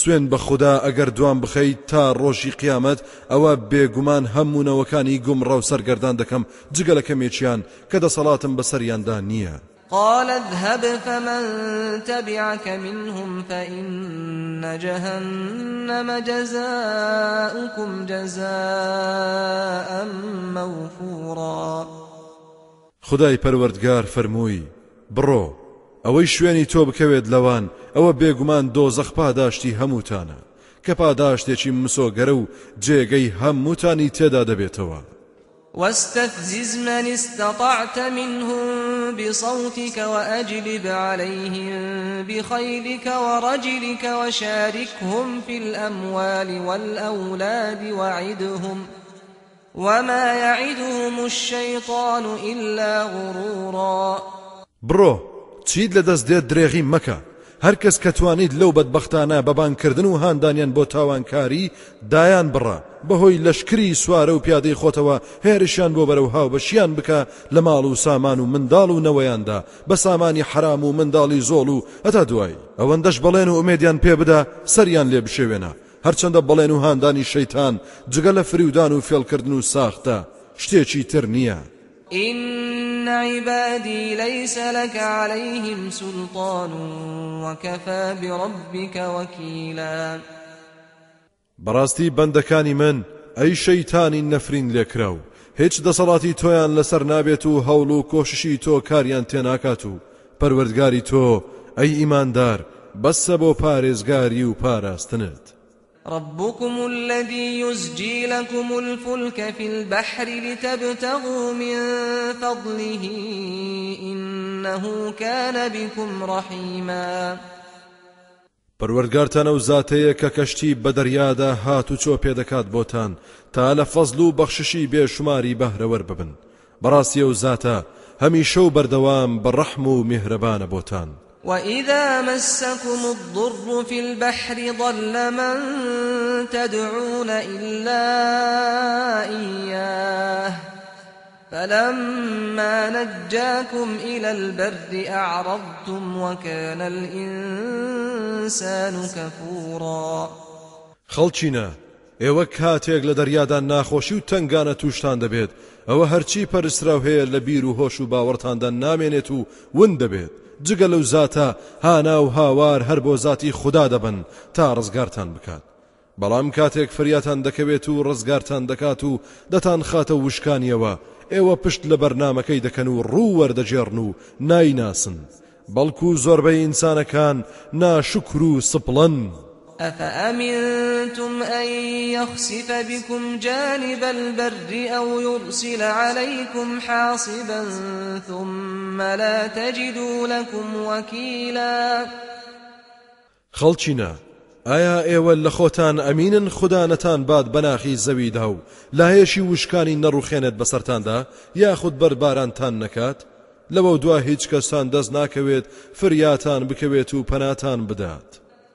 سوێن بە خوددا ئەگەر دوام بخەیت تا ڕۆژی قیامەت ئەوە بێگومان هەمونونەوەکانی گومڕە و سەرگەردان دەکەم. جگە لە کەمێکیان کە دەسەڵاتم بەسەریاندا نییە. قال اذهب فمن تبعك منهم فإن جهنم جزاؤكم جزاء موفورا. خدای پەروەردگار فەرمووی بڕۆ ئەوەی شوێنی تۆ بکەوێت لەوان ئەوە بێگومان دۆزەخ پاداشتی هەمووتانە. کە پاداشتێکی مسۆگەرە و جێگەی هەمووتانی تێدا دەبێتەوە. واستفزز من استطعت منهم بصوتك وأجلب عليهم بخيلك ورجلك وشاركهم في الأموال والأولاد وعدهم وما يعدهم الشيطان إلا غرورا. برو چیت لەدەست دێت درێغی مەکە؟ هەر کەس کە توانیت لەو بەدبختانە بەبانکردن و هاندانیان بۆ تاوانکاری دایان بڕە بەهۆی لەشکری سوارە و پیادەی خۆتەوە هێرشیان بۆ بەرەو هاو بەشیان بکە لە ماڵ و سامان و منداڵ و نەوەیاندا. بە سامانی حرام و منداڵی زۆڵ و هەتا دوای ئەوەندەش بەڵێن و ئومێدیان پێ بدە سەریان لێ بشێوێنە. هەرچەندە بەڵێن و هاندانی شەیتان جگە لە فریودان و فێڵکردن و ساختە. شتێکی تر نییە. إن عبادي ليس لك عليهم سلطان وكفى بربك وكيلا. بەڕاستی بەندەکانی من ئەی شەیتانی نەفرین لێکراو. هیچ دەسەڵاتی تۆیان لەسەر نابێت و هەوڵ و کۆششی تۆ کاریان تێناکات و. پەروەردگاری تۆ ئەی ئیماندار بەسە بۆ پارێزگاری و پاراستنت. ربكم الذي يزجي لكم الفلك في البحر لتبتغوا من فضله إنه كان بكم رحيما. پەروەرگارتانە و زاتەیە کە کەشتی بە دەریادا هات و چۆ پێدەکات بۆتان تا لە فەزل و بەخششی بێشماری بەهرەوەر ببن. بەڕاستیە و زاتە هەمیشە و بەردەوام بە و میهرەبانە بۆتان. وإذا مسكم الضر في البحر ضل من تدعون إلا إياه فلما نجاكم إلى البر أعرضتم وكان الإنسان كفورا خەڵچینە ئێوە کاتێک لە دەریادا ناخۆشی و تنگانە تووشتان دەبێت ئەوە هەرچی پەرسراو هەیە لە بیر و هۆش و باوەڕتاندا نامێنێت جگە لەو زاتە هانا و هاوار هەر بۆ ذاتی خوددا دەبن تا ڕزگارتان بکات بەڵام کاتێک فریاتان دەکەوێت و ڕزگارتان دەکات و دەتان خاتە وشکانیەوە ئێوە پشت لە بەرنمەکەی دەکەن و ڕوو وەردەجێڕن و نایناسن بەڵکو زۆربەی ئینسانەکان ناشکر و سپڵەن. أفأمنتم أن يخسف بكم جانب البر أو يرسل عليكم حاصبا ثم لا تجدوا لكم وكيلا؟ خەڵچینە ئایا ئێوە لە خۆتان ئەمینن خوددانەتان باد بەناخی زەویدا و لایەشی وشکانی نەڕوخێنێت بەسەرتاندا یاخود بەربارانتان نەکات لەوە دوا هیچ کەسان دەست ناکەوێت فریاتان بکەوێت و پەناتان بدات.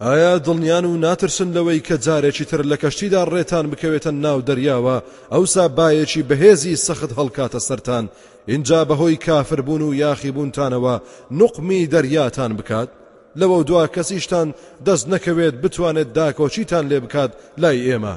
ئایا دڵنیان و ناترسن لەوەی کە جارێکی تر لە کەشتیدا ڕێتان بکەوێتە ناو دەریاوە؟ ئەوسا بایەکی بەهێزی سەخت هەڵکاتە سەران. اینجا بەهۆی کافربوون و یاخیبوونتانەوە نقمی دەریاتان بکات. لەوە دوا کەسیشتان دەست نەکەوێت بتوانێت داکۆچیتان لێ بکات لای ئێمە.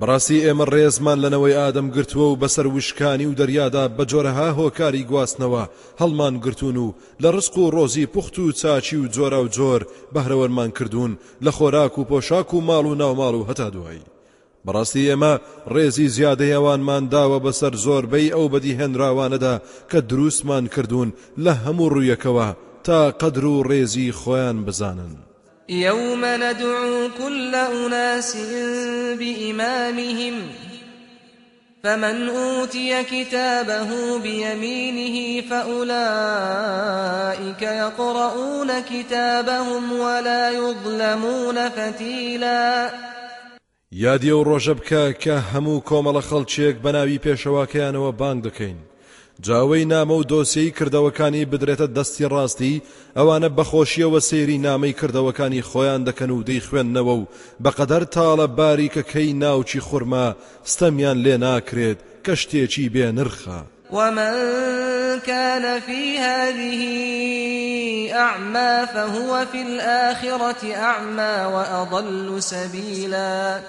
بەڕاستی ئێمە ڕێزمان لەنەوەی ئادەم گرتووە و بەسەر وشکانی و دەریادا بە جۆرەها هۆکاری گواستنەوە هەڵمان گرتوون و لە ڕسق و ڕۆزی پوخت و چاچی و جۆرە و جۆر بەهرەوەرمان کردوون لە خۆراک و پۆشاک و ماڵ و ناوماڵ و هەتا دوایی. بەڕاستی ئێمە ڕێزی زیادەی ئەوانمان داوە بەسەر زۆربەی ئەو بەدی هێنراوانەدا کە دروستمان کردوون لە هەموو ڕوویەکەوە تا قەدر و ڕێزی خۆیان بزانن. يوم ندعو كل أناس بإمامهم فمن أوتي كتابه بيمينه فأولئك يقرؤون كتابهم ولا يظلمون فتيلا. یادی ئەو ڕۆژە بکە کە هەموو کۆمەڵە خەڵکیێک بە ناوی پێشەواکەیانەوە جاوەی نامە و دۆسیی کردەوەکانی بدرێتە دەستی ڕاستی ئەوانە بەخۆشیەوە سێری نامەی کردەوەکانی خۆیان دەکەن و دەی خوێندنەوە و بەقەدەر تاڵە باریکەکەی ناوچی خورما ستەمیان لێ ناکرێت کە شتێکی بێ نرخە. ومن كان في هذه أعمى فهو في الآخرة أعمى وأضل سبيلا.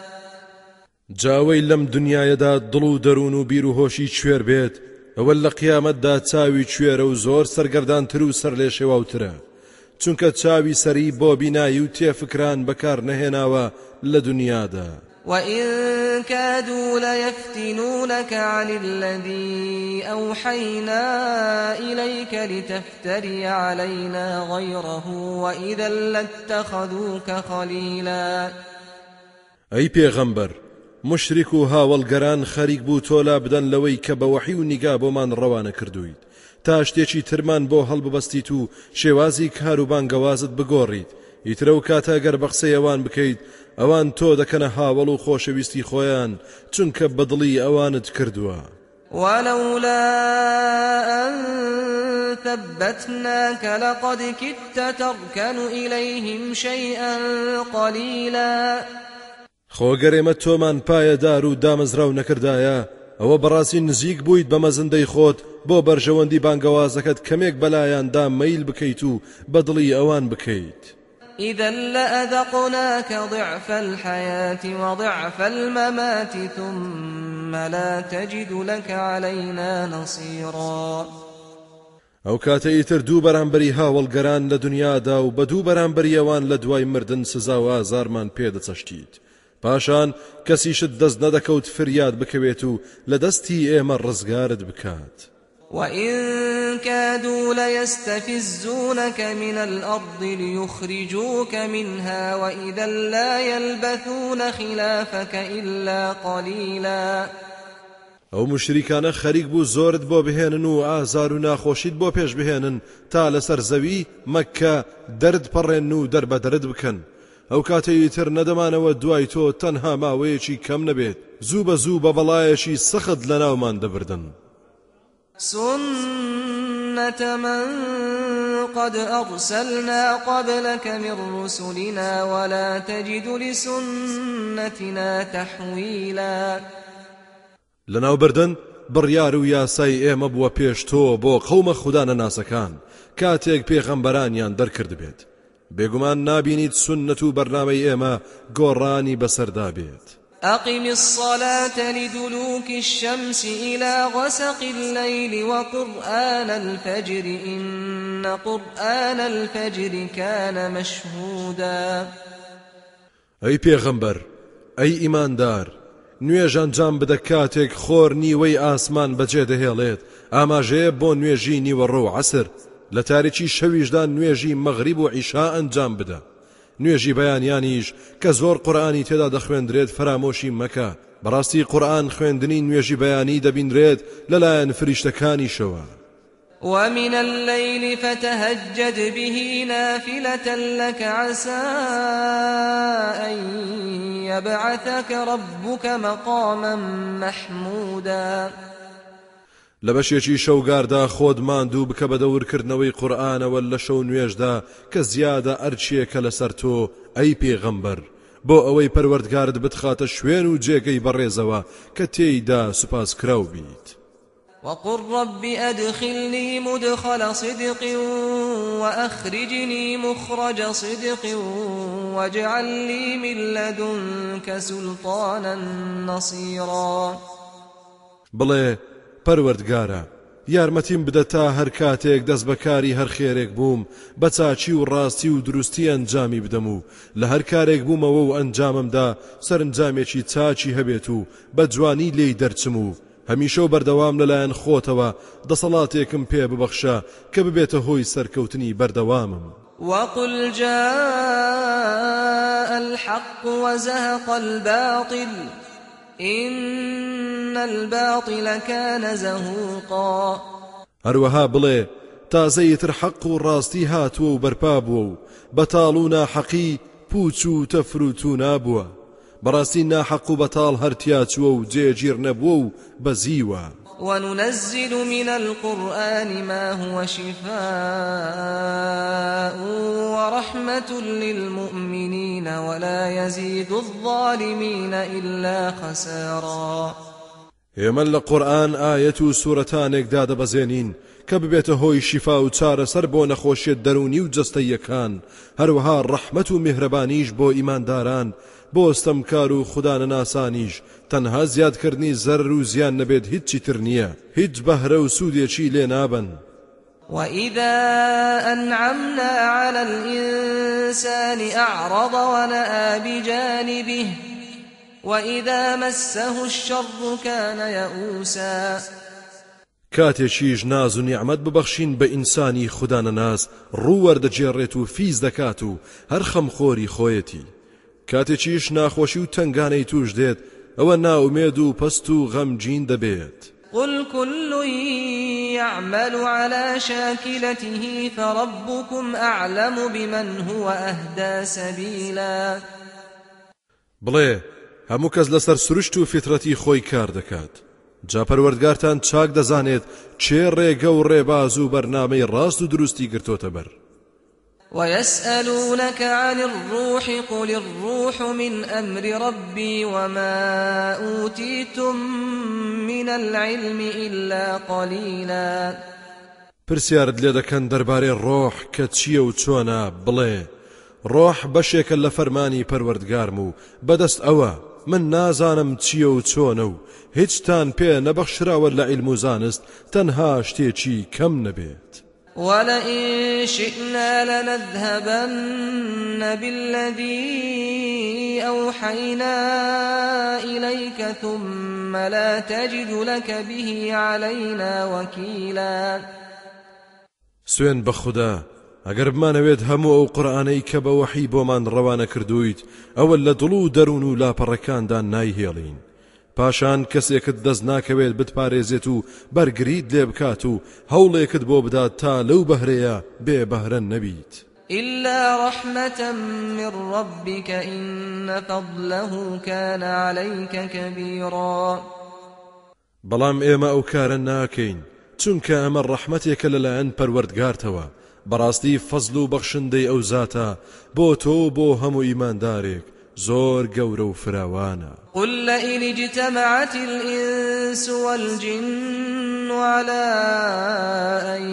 جاوەی لەم دنیاەدا دڵ و دەروون و بیر و هۆشی کوێر بێت ئەوە لە قیامەتدا چاوی کوێرە و زۆر سەرگەردانتر و سەر لێ شێواوترە چونکە چاوی سەری بۆ بینایی و تێفکران بەکار نەهێناوە لە دنیادا. وإن كادوا ليفتنونك عن الذي أوحينا إليك لتفتري علينا غيره وإذا لاتخذوك خليلا. أي پیغمبر مشرک و هاوڵگەران خەریک بوو تۆلا بدەن لەوەی کە بە وەحی و نیگا بۆمان ڕەوانە کردویت تا شتێکی ترمان بۆ هەڵببەستیت و شێوازی کار و بانگەوازت بگۆڕیت. ئیترە و کاتە گەر بە قسەیەوان بکەیت ئەوان تۆ دەکەنە هاوڵ و خۆشەویستی خۆیان چونکە بەدڵی ئەوانت کردووە. ولولا أن ثبتناك لقد كدت تركن إليهم شيئا قليلا. خۆگەرێمە تۆمان پایەدار و دامەزراو نەکردایە. ئەوە بەڕاستی نزیک بوویت بە مەزندەی خۆت بۆ بەرژەوەندی بانگەوازەکەت کەمێک بەلایاندا مەیل بکەیت و بەدڵی ئەوان بکەیت. إذا لأذقناك ضعف الحياة وضعف الممات ثم لا تجد لك علينا نصيرا. ئەو کاتە ئیتر دوو بەرامبەری هاوڵگەران لە دنیادا و بە دوو بەرامبەریەوان لە دوای مردن سزا و ئازارمان پێدەچەشتیت. پاشان کەسیشت دەست نەدەکەوت فریاد بکەوێت و لە دەستی ئێمە ڕزگارت بکات. وإن كادوا ليستفزونك من الأرض ليخرجوك منها وإذا لا يلبثون خلافك إلا قليلا. ئەو مشریکانە خەریک بوو زۆرت بۆ بهێنن و ئازار و ناخۆشیت بۆ پێش بهێنن تا لەسەر زەوی مەکە دەرد پەڕێن و دەربەدەرت بکەن. ئەو کاتەی تر نەدەمانەوە دوای تۆ تەنها ماوەیەکی کەم نەبێت. زوو بە زوو بە بەڵایەکی سەخت لە ناومان دەبردن. سنة من قد أرسلنا قبلك من رسلنا ولا تجد لسنتنا تحويلا. لەناو بردن بڕیار و یاسای ئێمە بووە پێش تۆ بۆ قەومە خوددانە ناسەکان. کاتێک پێغەمبەرانیان دەرکرد بێت. بێگومان نابینیت سنت و بەرنامەی ئێمە گۆڕانی بەسەردا بێت أقم الصلاة لدلوك الشمس إلى غسق الليل وقرآن الفجر إن قرآن الفجر كان مشهودا. أي پیغمبر أي إيماندار نوێژان جام بدە کاتێک خۆر نیوەی ئاسمان بەجێ دەهێڵێت ئاماژەیە بۆ نوێژی نیوەڕۆ عسر. لە تاریکی شەویشدا نوێژی مەغریب و عیشا ئەنجام بدە. نوێژی بەیانیانیش کە زۆر قورآانی تێدا دەخوێندرێت فرامۆشی مەکە. بەڕاستی قورآن خوێندنی نوێژی بەیانی دەبیندرێت لەلایەن فریشتەکانیشەوە ومن الليل فتهجد به نافلة لك عسى أن يبعثك ربك مقاما محمودا لە بەشێکی شەوگاردا خۆت ماندوو بکە بە دەورکردنەوەی قورآانەوە لە شەو نوێژدا کە زیادە ئەرچیەکە لەسەر تۆ ئەی پێغەمبەر. بۆ ئەوەی پەروەردگارت بتخاتە شوێن و جێگەی بەڕێزەوە کە تێیدا سوپاس کراو بیت. وقل رب أدخلني مدخل صدق وأخرجني مخرج صدق واجعل لي من لدنك سلطانا نصيرا. بڵێ پەروەردگارە. یارمەتیم بدە تا هەر کاتێک دەست بەکاری هەر خێرێک بووم بە چاچی و ڕاستی و دروستی ئەنجامی بدەم و لە هەر کارێک بوومەوە و ئەنجاممدا سەرنجامێکی چاچی هەبێت و بە جوانی لێی دەرچم و هەمیشە و بەردەوام لەلایەن خۆتەوە دەسەڵاتێکم پێ ببەخشە کە ببێتە هۆی سەرکەوتنی بەردەوامم. وقل جاء الحق وزهق الباطل إن الباطل كان زهوقا. هەروەها بڵێ تازەیتر حەق و ڕاستی هاتووە و بەرپا بووە و بەتاڵ و ناحەقی پوچ و تەفروت و نابووە بەڕاستی وننزل من القرآن ما هو شفاء ورحمة للمؤمنين ولا يزيد الظالمين إلا خسارا. ئێمە لە قورآن ئاەت و سوورەتانێکدا دەبەزێنین کە ببێتە هۆی شیفا و چارەسەر بۆ نەخۆشیێت دەرونی و جستەیەکان هەروەها ڕەحمت و میهرەبانیش بۆ بۆ ئەستەمکار و خوددانە ناسانیش. تەنها زیادکردنی زەر و زیان نەبێت هیچی تر نییە. هیچ بەهرە و سوودێکی لێ نابن. وإذا أنعمنا على الإنسان أعرض ونأى بجانبه وإذا مسه الشر كان يئوسا. کاتێکیش ناز و نیعممەد ببەخشین بە ئینسانی خوددانە ناز. ڕووەردەجێڕێت و فیز دەکات و هەر خەمخۆری خۆیەتی. کاتێکیش ناخۆشی و تنگانەی توش دێت ئەوە ناومێد و پەست و غەمجین دەبێت. قل كل يعمل على شاكلته فربكم أعلم بمن هو أهدى سبيلا. بڵێ هەموو کەس لەسەر سروشت و فترەتی خۆی کار دەکات. جا پەروەردگارتان چاک دەزانێت چێ ڕێگە و ڕێباز و بەرنامەی ڕاست و دروستی گرتۆتە بەر. ويسألونك عن الروح قل الروح من أمر ربي وما أوتيتم من العلم إلا قليلا پرسیارت لێ دەکەن دەربارەی ڕۆح کە چییە و چۆنە بڵێ ڕۆح بەشێکە لە فەرمانی پەروەردگارم و بەدەست من نازانم چییە و چۆنە و هیچتان پێ نەبەخشراوە لە عیلم و زانست تەنها شتێکی کەم نەبێت. ولئن شئنا لنذهبن بالذي أوحينا إليك ثم لا تجد لك به علينا وكيلا. سوێن بە خوددا ئەگەر بمانەوێت هەموو ئەو قورآانەی کە بە وەحی بۆمان ڕەوانە کردویت ئەوە لە دڵ و دەروون و لاپەڕەکاندا نایهێڵین پاشان کەسێکت دەست ناکەوێت بتپارێزێت و بەرگریت لێ بکات و هەوڵێکت بۆ بدات تا لەو بەهرەیە بێ بەهرە نەبیت. إلا رحمة من ربك إن فضله كان عليك كبيرا. بەڵام ئێمە ئەو کارە ناکەین چونکە ئەمە ڕەحمەتێکە لەلایەن پەروەردگارتەوە. بەڕاستی فەزل و بەخشندەی ئەو زاتە بۆ تۆ بۆ هەموو ئیماندارێک. زۆر گەورە و فراوانە. قل لئن اجتمعت الإنس والجن على أن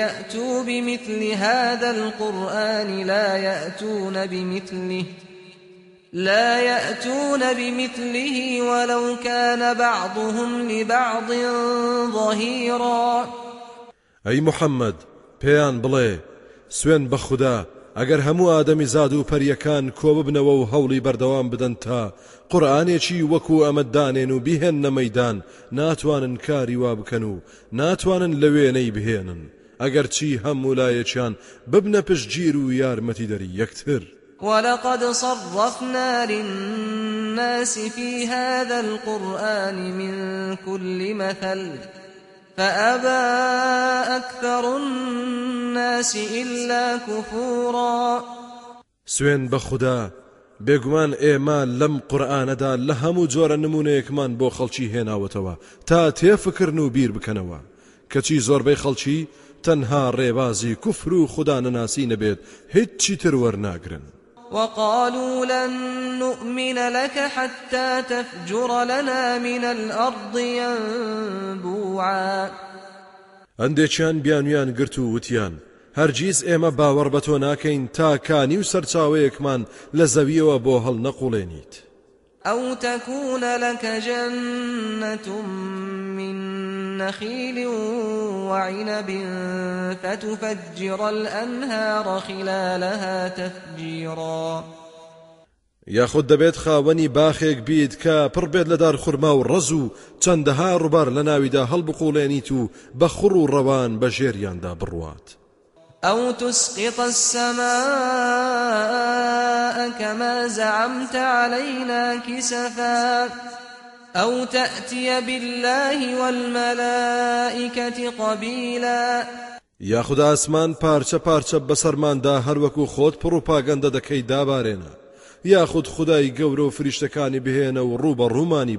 يأتوا بمثل هذا القرآن لا يأتون بمثله لا يأتون بمثله ولو كان بعضهم لبعض ظهيرا. أي محمد پێیان بڵێ سوێن بە ئەگەر هەموو ئادەمی زاد و پەریەکان کۆ ببنەوە و هەوڵی بەردەوام بدەن تا قورآانێکی وەکو ئەمەدانێن و بیهێن نەمەدان ناتوانن کاری وا بکەن ناتوانن لە وێنەی بهێنن. ئەگەر چی هەموو لایەکیان ببنە پشتگیر و یارمەتی دەری یەکتر. ولقد صرفنا للناس في هذا القرآن من كل مثل فأبى أكثر الناس إلا كفورا. سوێن بە خوددا بێگومان ئێمە لەم قورآانەدا لە هەموو جۆرە نمونەیەکمان بۆ خەڵکی هێناوەتەوە تا تێفکردن و بیر بکەنەوە. کەچی زۆربەی خەڵکی تەنها ڕێبازی کوفر و خوددا نەناسی نەبێت هیچی تر وەرناگرن. وقالوا لن نؤمن لك حتى تفجر لنا من الأرض ينبوعا. هەندێکیان بیانویان گرت و وتیان. هەرگیز ئێمە باوەڕ بە تۆ ناکەین تاکانی و سەرچاوەیەکمان لە زەویەوە بۆ هەڵ نەقوڵێنیت أو تكون لك جنة من نخيل وعنب فتفجر الأنهار خلالها تفجيرا یاخود دەبێت خاوەنی باخێک بیت کە پڕبێت لەدار خورما و ڕز و چەندەها ڕووبار لە ناویدا هەڵبقوڵێنیت و ژێریاندا بڕوات. أو تسقط السماء كما زعمت علينا كسفا أو تأتي بالله والملائكة قبيلا. یاخود ئاسمان پارچە پارچە بەسەرماندا هەروەکو و پاگەندە دەکەی دابارێنە. یاخود خدای گەورە و فریشتەکانی بهێنە و ڕوو بە ڕوومانی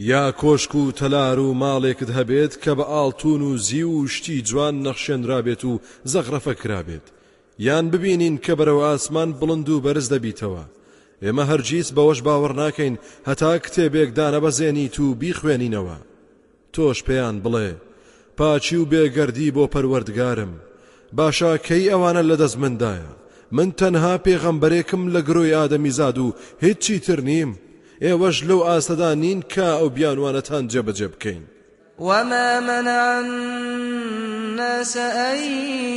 یا کۆشک و تەلار و ماڵێکت هەبێت کە بە ئاڵتون و زی و شتی جوان نەخشێنرابێت و زەغرەفە کرابێت. یان ببینین کە بەرەوە ئاسمان بڵند و بەرز دەبیتەوە. ئێمە هەرگیز بەوەش باوەڕ ناکەین هەتا کتێبێک دانەبەزێنیت و بیخوێنینەوە. تۆش پێیان بڵێ پاچی و بێگەردی بۆ پەروەردگارم. باشا کەی ئەوانە لە دەست مندایە من تەنها پێغەمبەرێکم لە گرۆی ئادەمیزاد و هیچی تر نیم. ئێوەش لەو ئاستەدا نین کە ئەو بیانوانەتان جێبەجێ بکەین وما منع الناس أن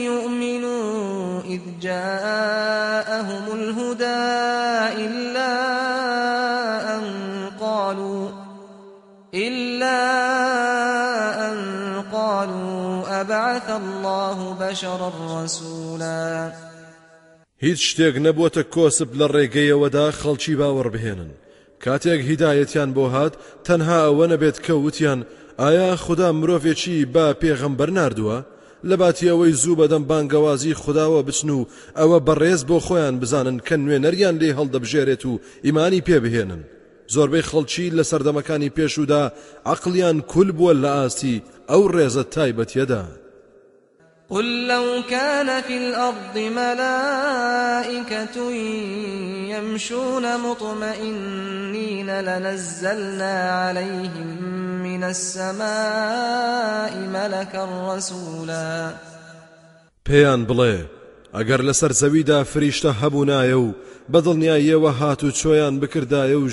يؤمنوا إذ جاءهم الهدى إلا أن قالوا إلا أن قالوا أبعث الله بشرا رسولا. هیچ شتێک نەبووە کۆسب لە ڕێگەیەوەدا خەڵکی باوەڕ بهێنن. کاتێک هیدایەتیان بۆ هات تەنها ئەوە نەبێت کە وتیان. ئایا خدا مرۆڤێکی با پێغەمبەر نردووە؟ لە باتیەوەی زوو بەدەم بانگەوازی خداوە بچن و ئەوە بەڕێز بۆ خۆیان بزانن کە نوێنەریان لێ هەڵدەبژێرێت و ئیمانی پێبهێنن. زۆربەی خەڵکی لە سەردەمەکانی پێشودا عقلیان کول بووە لە ئاستی ئەو ڕێزە تایبەتیەدا. قل لو كان في الأرض ملائكة يمشون مطمئنين لنزلنا عليهم من السماء ملكا رسولا. پێیان بڵێ ئەگەر لەسەر زەویدا فریشتە هەبوونایە و بەدڵنیاییەوە هات و چۆیان بکردایە و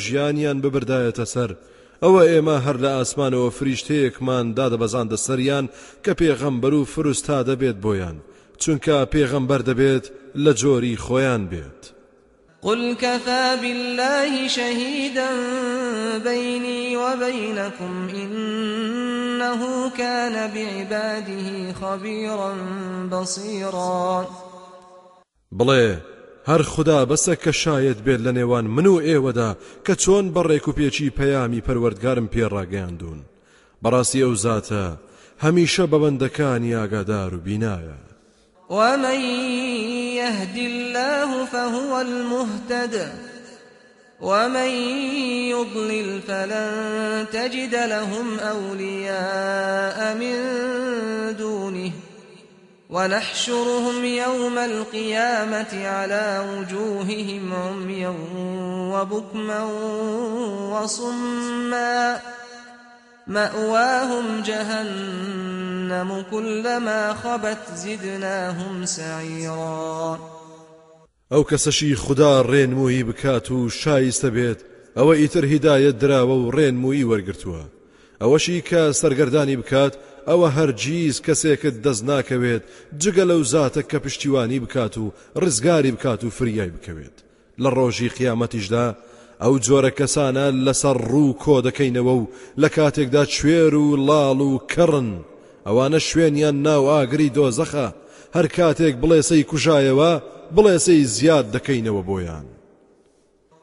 ئەوە ئێمە هەر لە ئاسمانەوە فریشتەیەکمان دادەبەزاندە سەریان کە پێغەمبەر و فرستا دەبێت بۆیان چونکە پێغەمبەر دەبێت لە جۆری خۆیان بێت. قل كفى بالله شهيدا بيني وبينكم إنه كان بعباده خبيرا بصيرا. بڵێ هەر خدا بەسە کە شاید بێت لە نێوان من و ئێوەدا کە چۆن بەڕێک و پێچی پەیامی پەروەردگارم پێڕاگەیاندون بەڕاستی ئەو زاتە هەمیشە بەبندەکانی ئاگادار و بینایە. ومن يهد الله فهو المهتد ومن يضلل فلن تجد لهم أولياء من دونه. ونحشرهم يوم القيامة على وجوههم عميا وبكما وصما. مأواهم جهنم كلما خبت زدناهم سعيرا. ئەو کەسەشی خدا ڕێنمویی بکات و شایستە بێت ئەوە ئیتر هیدایەت دراوە و ڕێنمویی وەرگتووە ئەوەشی کە سەرگەردانی بکات ئەوە هەرگیز کەسێکت دەست ناکەوێت. جگە لەو زاتە کە پشتیوانی بکات و ڕزگاری بکات و فریای بکەوێت. لە ڕۆژی قیامەتیشدا ئەو جۆرە کەسانە لەسەر ڕوو کۆ دەکەینەوە و لە کاتێکدا کوێر و لاڵ و کڕن. ئەوانە شوێنیان ناو ئاگری دۆزەخە. هەر کاتێک بڵێسەی کوژایەوە بڵێسەی زیاد دەکەینەوە بۆیان.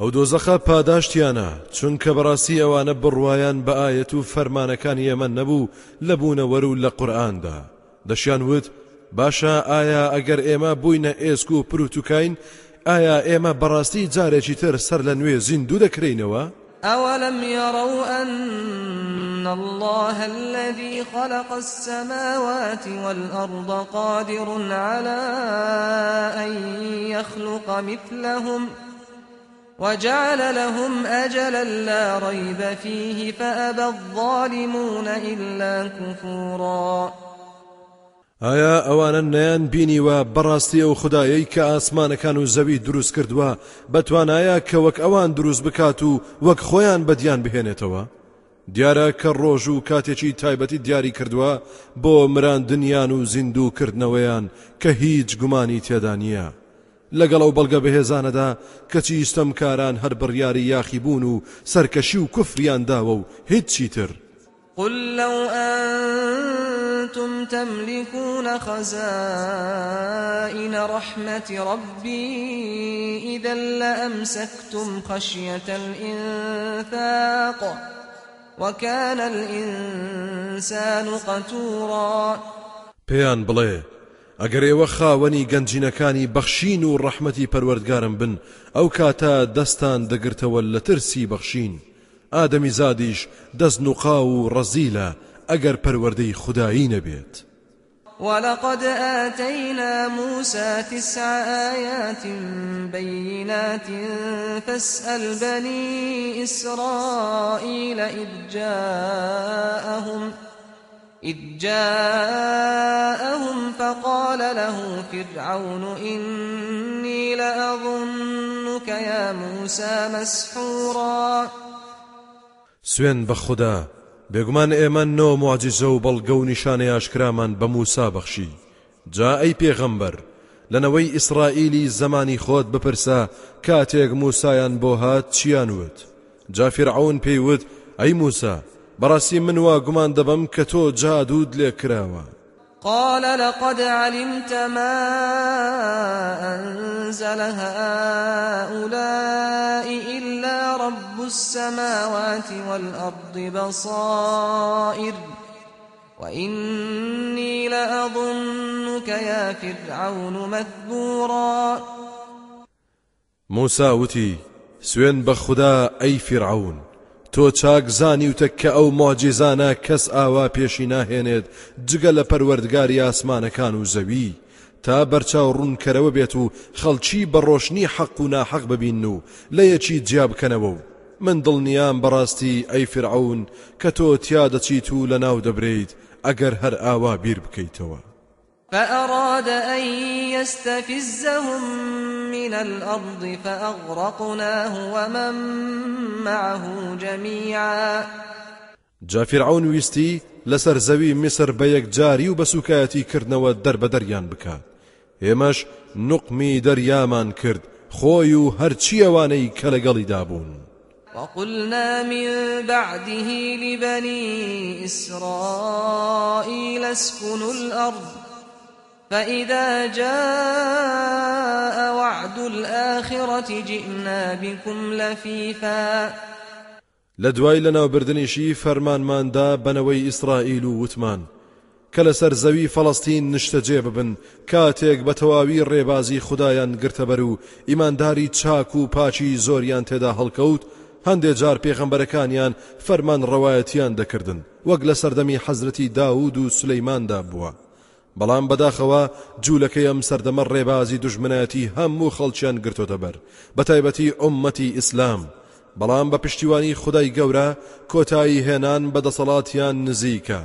ئەو دۆزەخە پاداشتیانە چونکە بەڕاستی ئەوانە بڕواان بە ئاەت و فەرمانەکان ئێمە نەبوو لە بوونەوەرە و لە قورئاندا دەشیان وت باشە ئایا ئەگەر ئێمە بووینە ئێسک و پروتوکین ئایا ئێمە بەڕاستی جارێکی تر سەر لە نوێ زیندوو دەکرینەوە؟ أولم يروا أن الله الذي خلق السماوات والأرض قادر على أن يخلق مثلهم ؟ وجعل لهم أجلا لا ريب فيه فأبى الظالمون إلا كفورا. ئایا ئەوانە نەیان بینیوە بەڕاستی ئەو خدایەی کە ئاسمانەکان و زەوی دروست کردووە بەتوانایە کە وەک ئەوان دروست بکات و وەک خۆیان بەدیان بهێنێتەوە؟ دیارە کە ڕۆژ و کاتێکی تایبەتی دیاری کردووە بۆ مراندنیان و زیندووکردنەوەیان کە هیچ گومانی تێدا نییە. لەگەڵ ئەو بەڵگە بەهێزانەدا کەچی ئیستەمکاران هەر بڕیاری یاخی بوون و سەرکەشی و کوفریان داوە و هیچی تر. قل لو أنتم تملكون خزائن رحمة ربي إذا لأمسكتم خشية الإنفاق وكان الإنسان قتورا. بيان بڵێ ئەگەر ئێوە خاوەنی گەنجینەکانی بەخشین و ڕەحمەتی پەروەردگارم بن. ئەو کاتە دەستان دەگرتەوە لە ترسی بەخشین ئادەمی زادیش دەست نوقا و ڕەزیلە ئەگەر پەروەردەی خودایی ولقد آتينا موسى تسع آيات بينات فاسأل بني إسرائيل إذ جاءهم إذ جاءهم فقال له فرعون إني لأظنك يا موسى مسحورا. سوێن بە خوددا بێگومان ئێمە نۆ معجززە و بە موسا بەخشی. جا ئەی پێغەمبەر لەنەوەی ئیسرائیلی زمانی خۆت بپرسە کاتێک موسایان بۆ هات چیان جا فرعون پێیوت ئەی موسا بەڕاستی من وا گومان دەبم کە تۆ جادود لێ کراوە قال لقد علمت ما أنزل هؤلاء إلا رب السماوات والأرض بصائر. وإني لأظنك يا فرعون مثبورا. موسى وتي سوين بخدا أي فرعون. تۆ چاک زانیوتە کە ئەو مۆجیزانە کەس ئاوا پێشی ناهێنێت جگە لە پەروەردگاری ئاسمانەکان و زەوی. تا بەرچاو ڕوونکەرەوە بێت و خەڵکی بە ڕۆشنی حەق و ناحەق ببین و لە یەکی جیا بکەنەوە و من دڵنیام بەڕاستی ئەی فرعون کە تۆ تیا دەچیت و لە ناو دەبرێیت ئەگەر هەر ئاوا بیر بکەیتەوە. فأراد أن يستفزهم من الأرض فأغرقناه ومن معه جميعا. جا فرعون ویستی لەسەر زەوی میسر بە یەک جاری و بە سوکایەتی کردنەوە دەربە دەریان بکات ئێمەش نقمی دەریامان کرد خۆی و هەرچیەوانەی کە لەگەڵی دابوون وقلنا من بعده لبني إسرائيل اسكنوا الأرض فإذا جاء وعد الآخرة جئنا بكم لفيفا لدوای لەناوبردنیشی فەرمانماندا بنەوەی ئیسرائیل و وتمان. کە لەسەر زەوی فەڵستین نیشتەجێ ببن کاتێک بە تەواوی ڕێبازی خدایان گرتەبەر و ئیمانداری چاک و پاچی زۆریان تێدا هەڵکەوت هەندێک جار پێغەمبەرەکانیان فەرمان ڕەوایەتیان دەکردن. وەک لە سەردەمی حەزرەتی داود و سلەیماندا بووە. بەڵام بەداخەوە جوولەکەی ئەم سەردەمە ڕێبازی دژمنەتی هەموو خەڵکیان گرتۆتە بەر. بەتایبەتی ئومەتی ئیسلام. بەڵام بە پشتیوانی خدای گەورە کۆتایی هێنان بەدەسەڵاتیان نزیکە.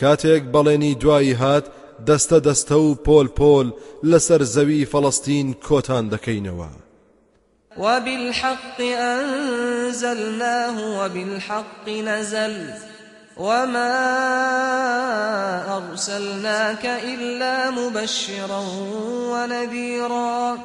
کاتێک بەڵێنی دوایی هات دەستە دەستە و پۆل پۆل لەسەر زەوی فەڵستین کۆتان دەکەینەوە. وبالحق أنزلناه وبالحق نزل. وما أرسلناك إلا مبشرا ونذيرا.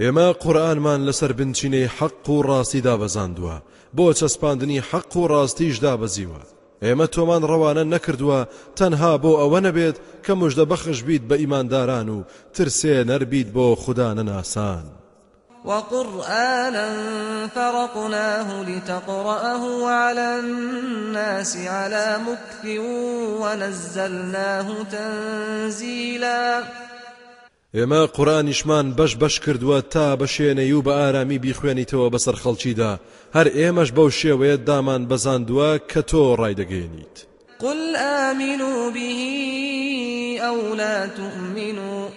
ئێمە قورآنمان لەسەر بنچینەی حەق و ڕاستی دابەزاندووە بۆ چەسپاندنی حەق و ڕاستیش دابەزیوە ئێمە تۆمان ڕەوانە نەکردووە تەنها بۆ ئەوە نەبێت کە مژدە بەخش بیت بە ئیمانداران و ترسێ نەربیت بۆ خوددا نەناسان وقرآنا فرقناه لتقرأه على الناس على مكث ونزلناه تنزيلا. ئێمە قورانیشمان بەش بەش کردووە تا بە شوێنەی و بە ئارامی بیخوێنیتەوە بەسەر خەڵکیدا هەر ئێمەش بەو شێوەیە دامان بەزاندووە کە تۆ ڕایدەگەێنیت قل آمنوا به أو لا تؤمنوا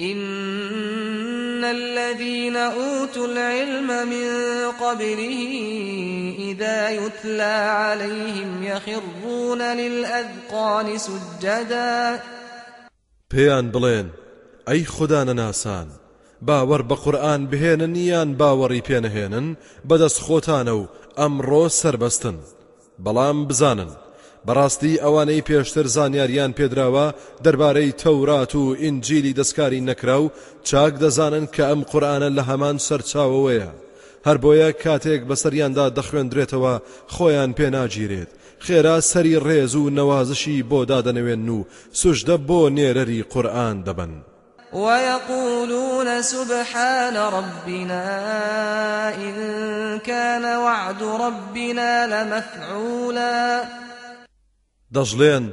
إن إن الذين أوتوا العلم من قبله إذا يتلى عليهم يخرون للأذقان سجدا. پێیان بڵێن ئەی خوددا نەناسان باوەڕ بە قورآن بهێنن یان باوەڕی پێنەهێنن بەدەست خۆتانە و ئەمڕۆ سربەستن. بەڵام بزانن بەڕاستی ئەوانەی پێشتر زانیاریان پێدراوە دەربارەی تەورات و ئینجیلی دەستکاری نەکرا و چاک دەزانن کە ئەم قورآانە لە هەمان سەرچاوەوەیە. هەر بۆیە کاتێک بەسەریاندا دەخوێندرێتەوە خۆیان پێناگیرێت. خێرا سەری ڕێز و نەوازشی بۆ دادەنەوێن و سوشدە بۆ نێرەری قورآن دەبن. ويقولون سبحان ربنا إن كان وعد ربنا لمفعولا دەژڵێن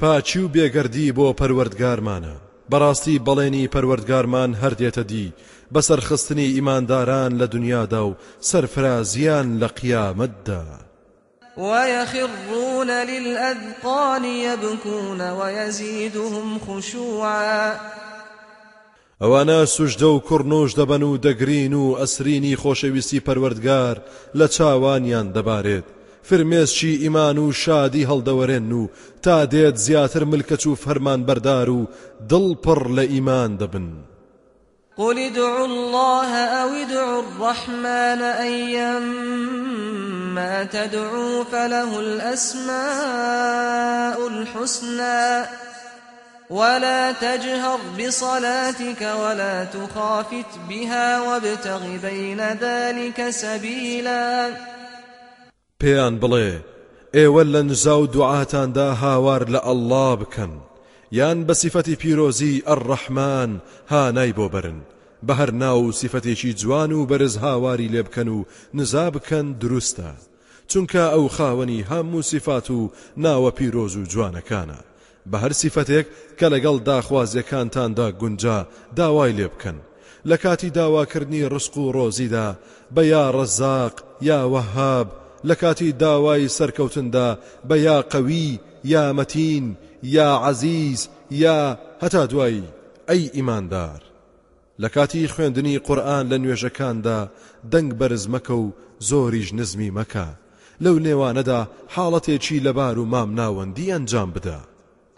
پاچی و بێگەردی بۆ پەروەردگارمانە. بەڕاستی بەڵێنی پەروەردگارمان هەردێتە دی بەسەر خستنی ئیمانداران لە دنیادا و سەرفرازیان لە قیامەتدا. ويخرون للأذقان يبكون ويزيدهم خشوعا. ئەوانە سوژدە و کوڕنۆش دەبەن و دەگرین و ئەسرینی خۆشەویستی پەروەردگار لە چاوانیان دەبارێت. فرمێسکی ئیمان و شادی هەڵدەوەرێن و تا دێت زیاتر ملکەچ و فەرمان بەردار و دڵ دەبن. قل ادعوا الله أو ادعوا الرحمن أيما تدعوا فله الأسماء الحسنى ولا تجهر بصلاتك ولا تخافت بها وابتغ بين ذلك سبيلاً پێیان بڵێ ئێوە لە نزا و دوعاتاندا هاوار لە ئەلله بکەن. یان بە سیفەتی پیرۆزی ئەڕەحمان هانای بۆ برن بە هەر ناو سیفەتێکی جوان و بەرز هاواری لێ بکەن و نزا بکەن دروستە. چونکە ئەو خاوەنی هەموو سیفات و ناوە پیرۆز و جوانەکانە. بە هەر سیفەتێک کە لەگەڵ داخوازیەکانتاندا گونجا داوای لێ بکەن. لە کاتی داواکردنی ڕسق و ڕۆزیدا بە یا ڕەزاق یا وەهاب لە کاتی داوای سەرکەوتندا بە یا قەوی یا مەتین یا عەزیز یا هەتا دوایی ئەی ئیماندار. لە کاتی خوێندنی قورآن لە نوێژەکاندا دەنگ بەرز مەکە و زۆریش نزمی مەکە. لەو نێوانەدا حاڵەتێکی لەبار و مام ناوەندی ئەنجام بدە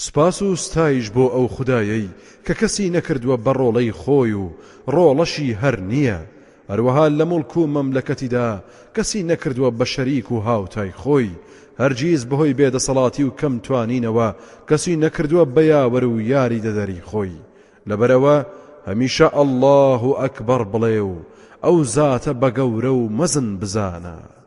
سپاس و ستایش بۆ ئەو خدایەی کە کەسی نەکردووە بە ڕۆڵەی خۆی و ڕۆڵەشی هەر نییە. هەروەها لە مڵک و مەملەکەتیدا کەسی نەکردووە بە شەریک و هاوتای خۆی. هەرگیز بەهۆی بێدەسەڵاتی و کەم توانینەوە کەسی نەکردووە بەیاوەر و یاری دەدەری خۆی. لەبەرەوە هەمیشە ئەلله و ئەکبەر بڵێ و ئەو زاتە بە گەورە و مەزن بزانە.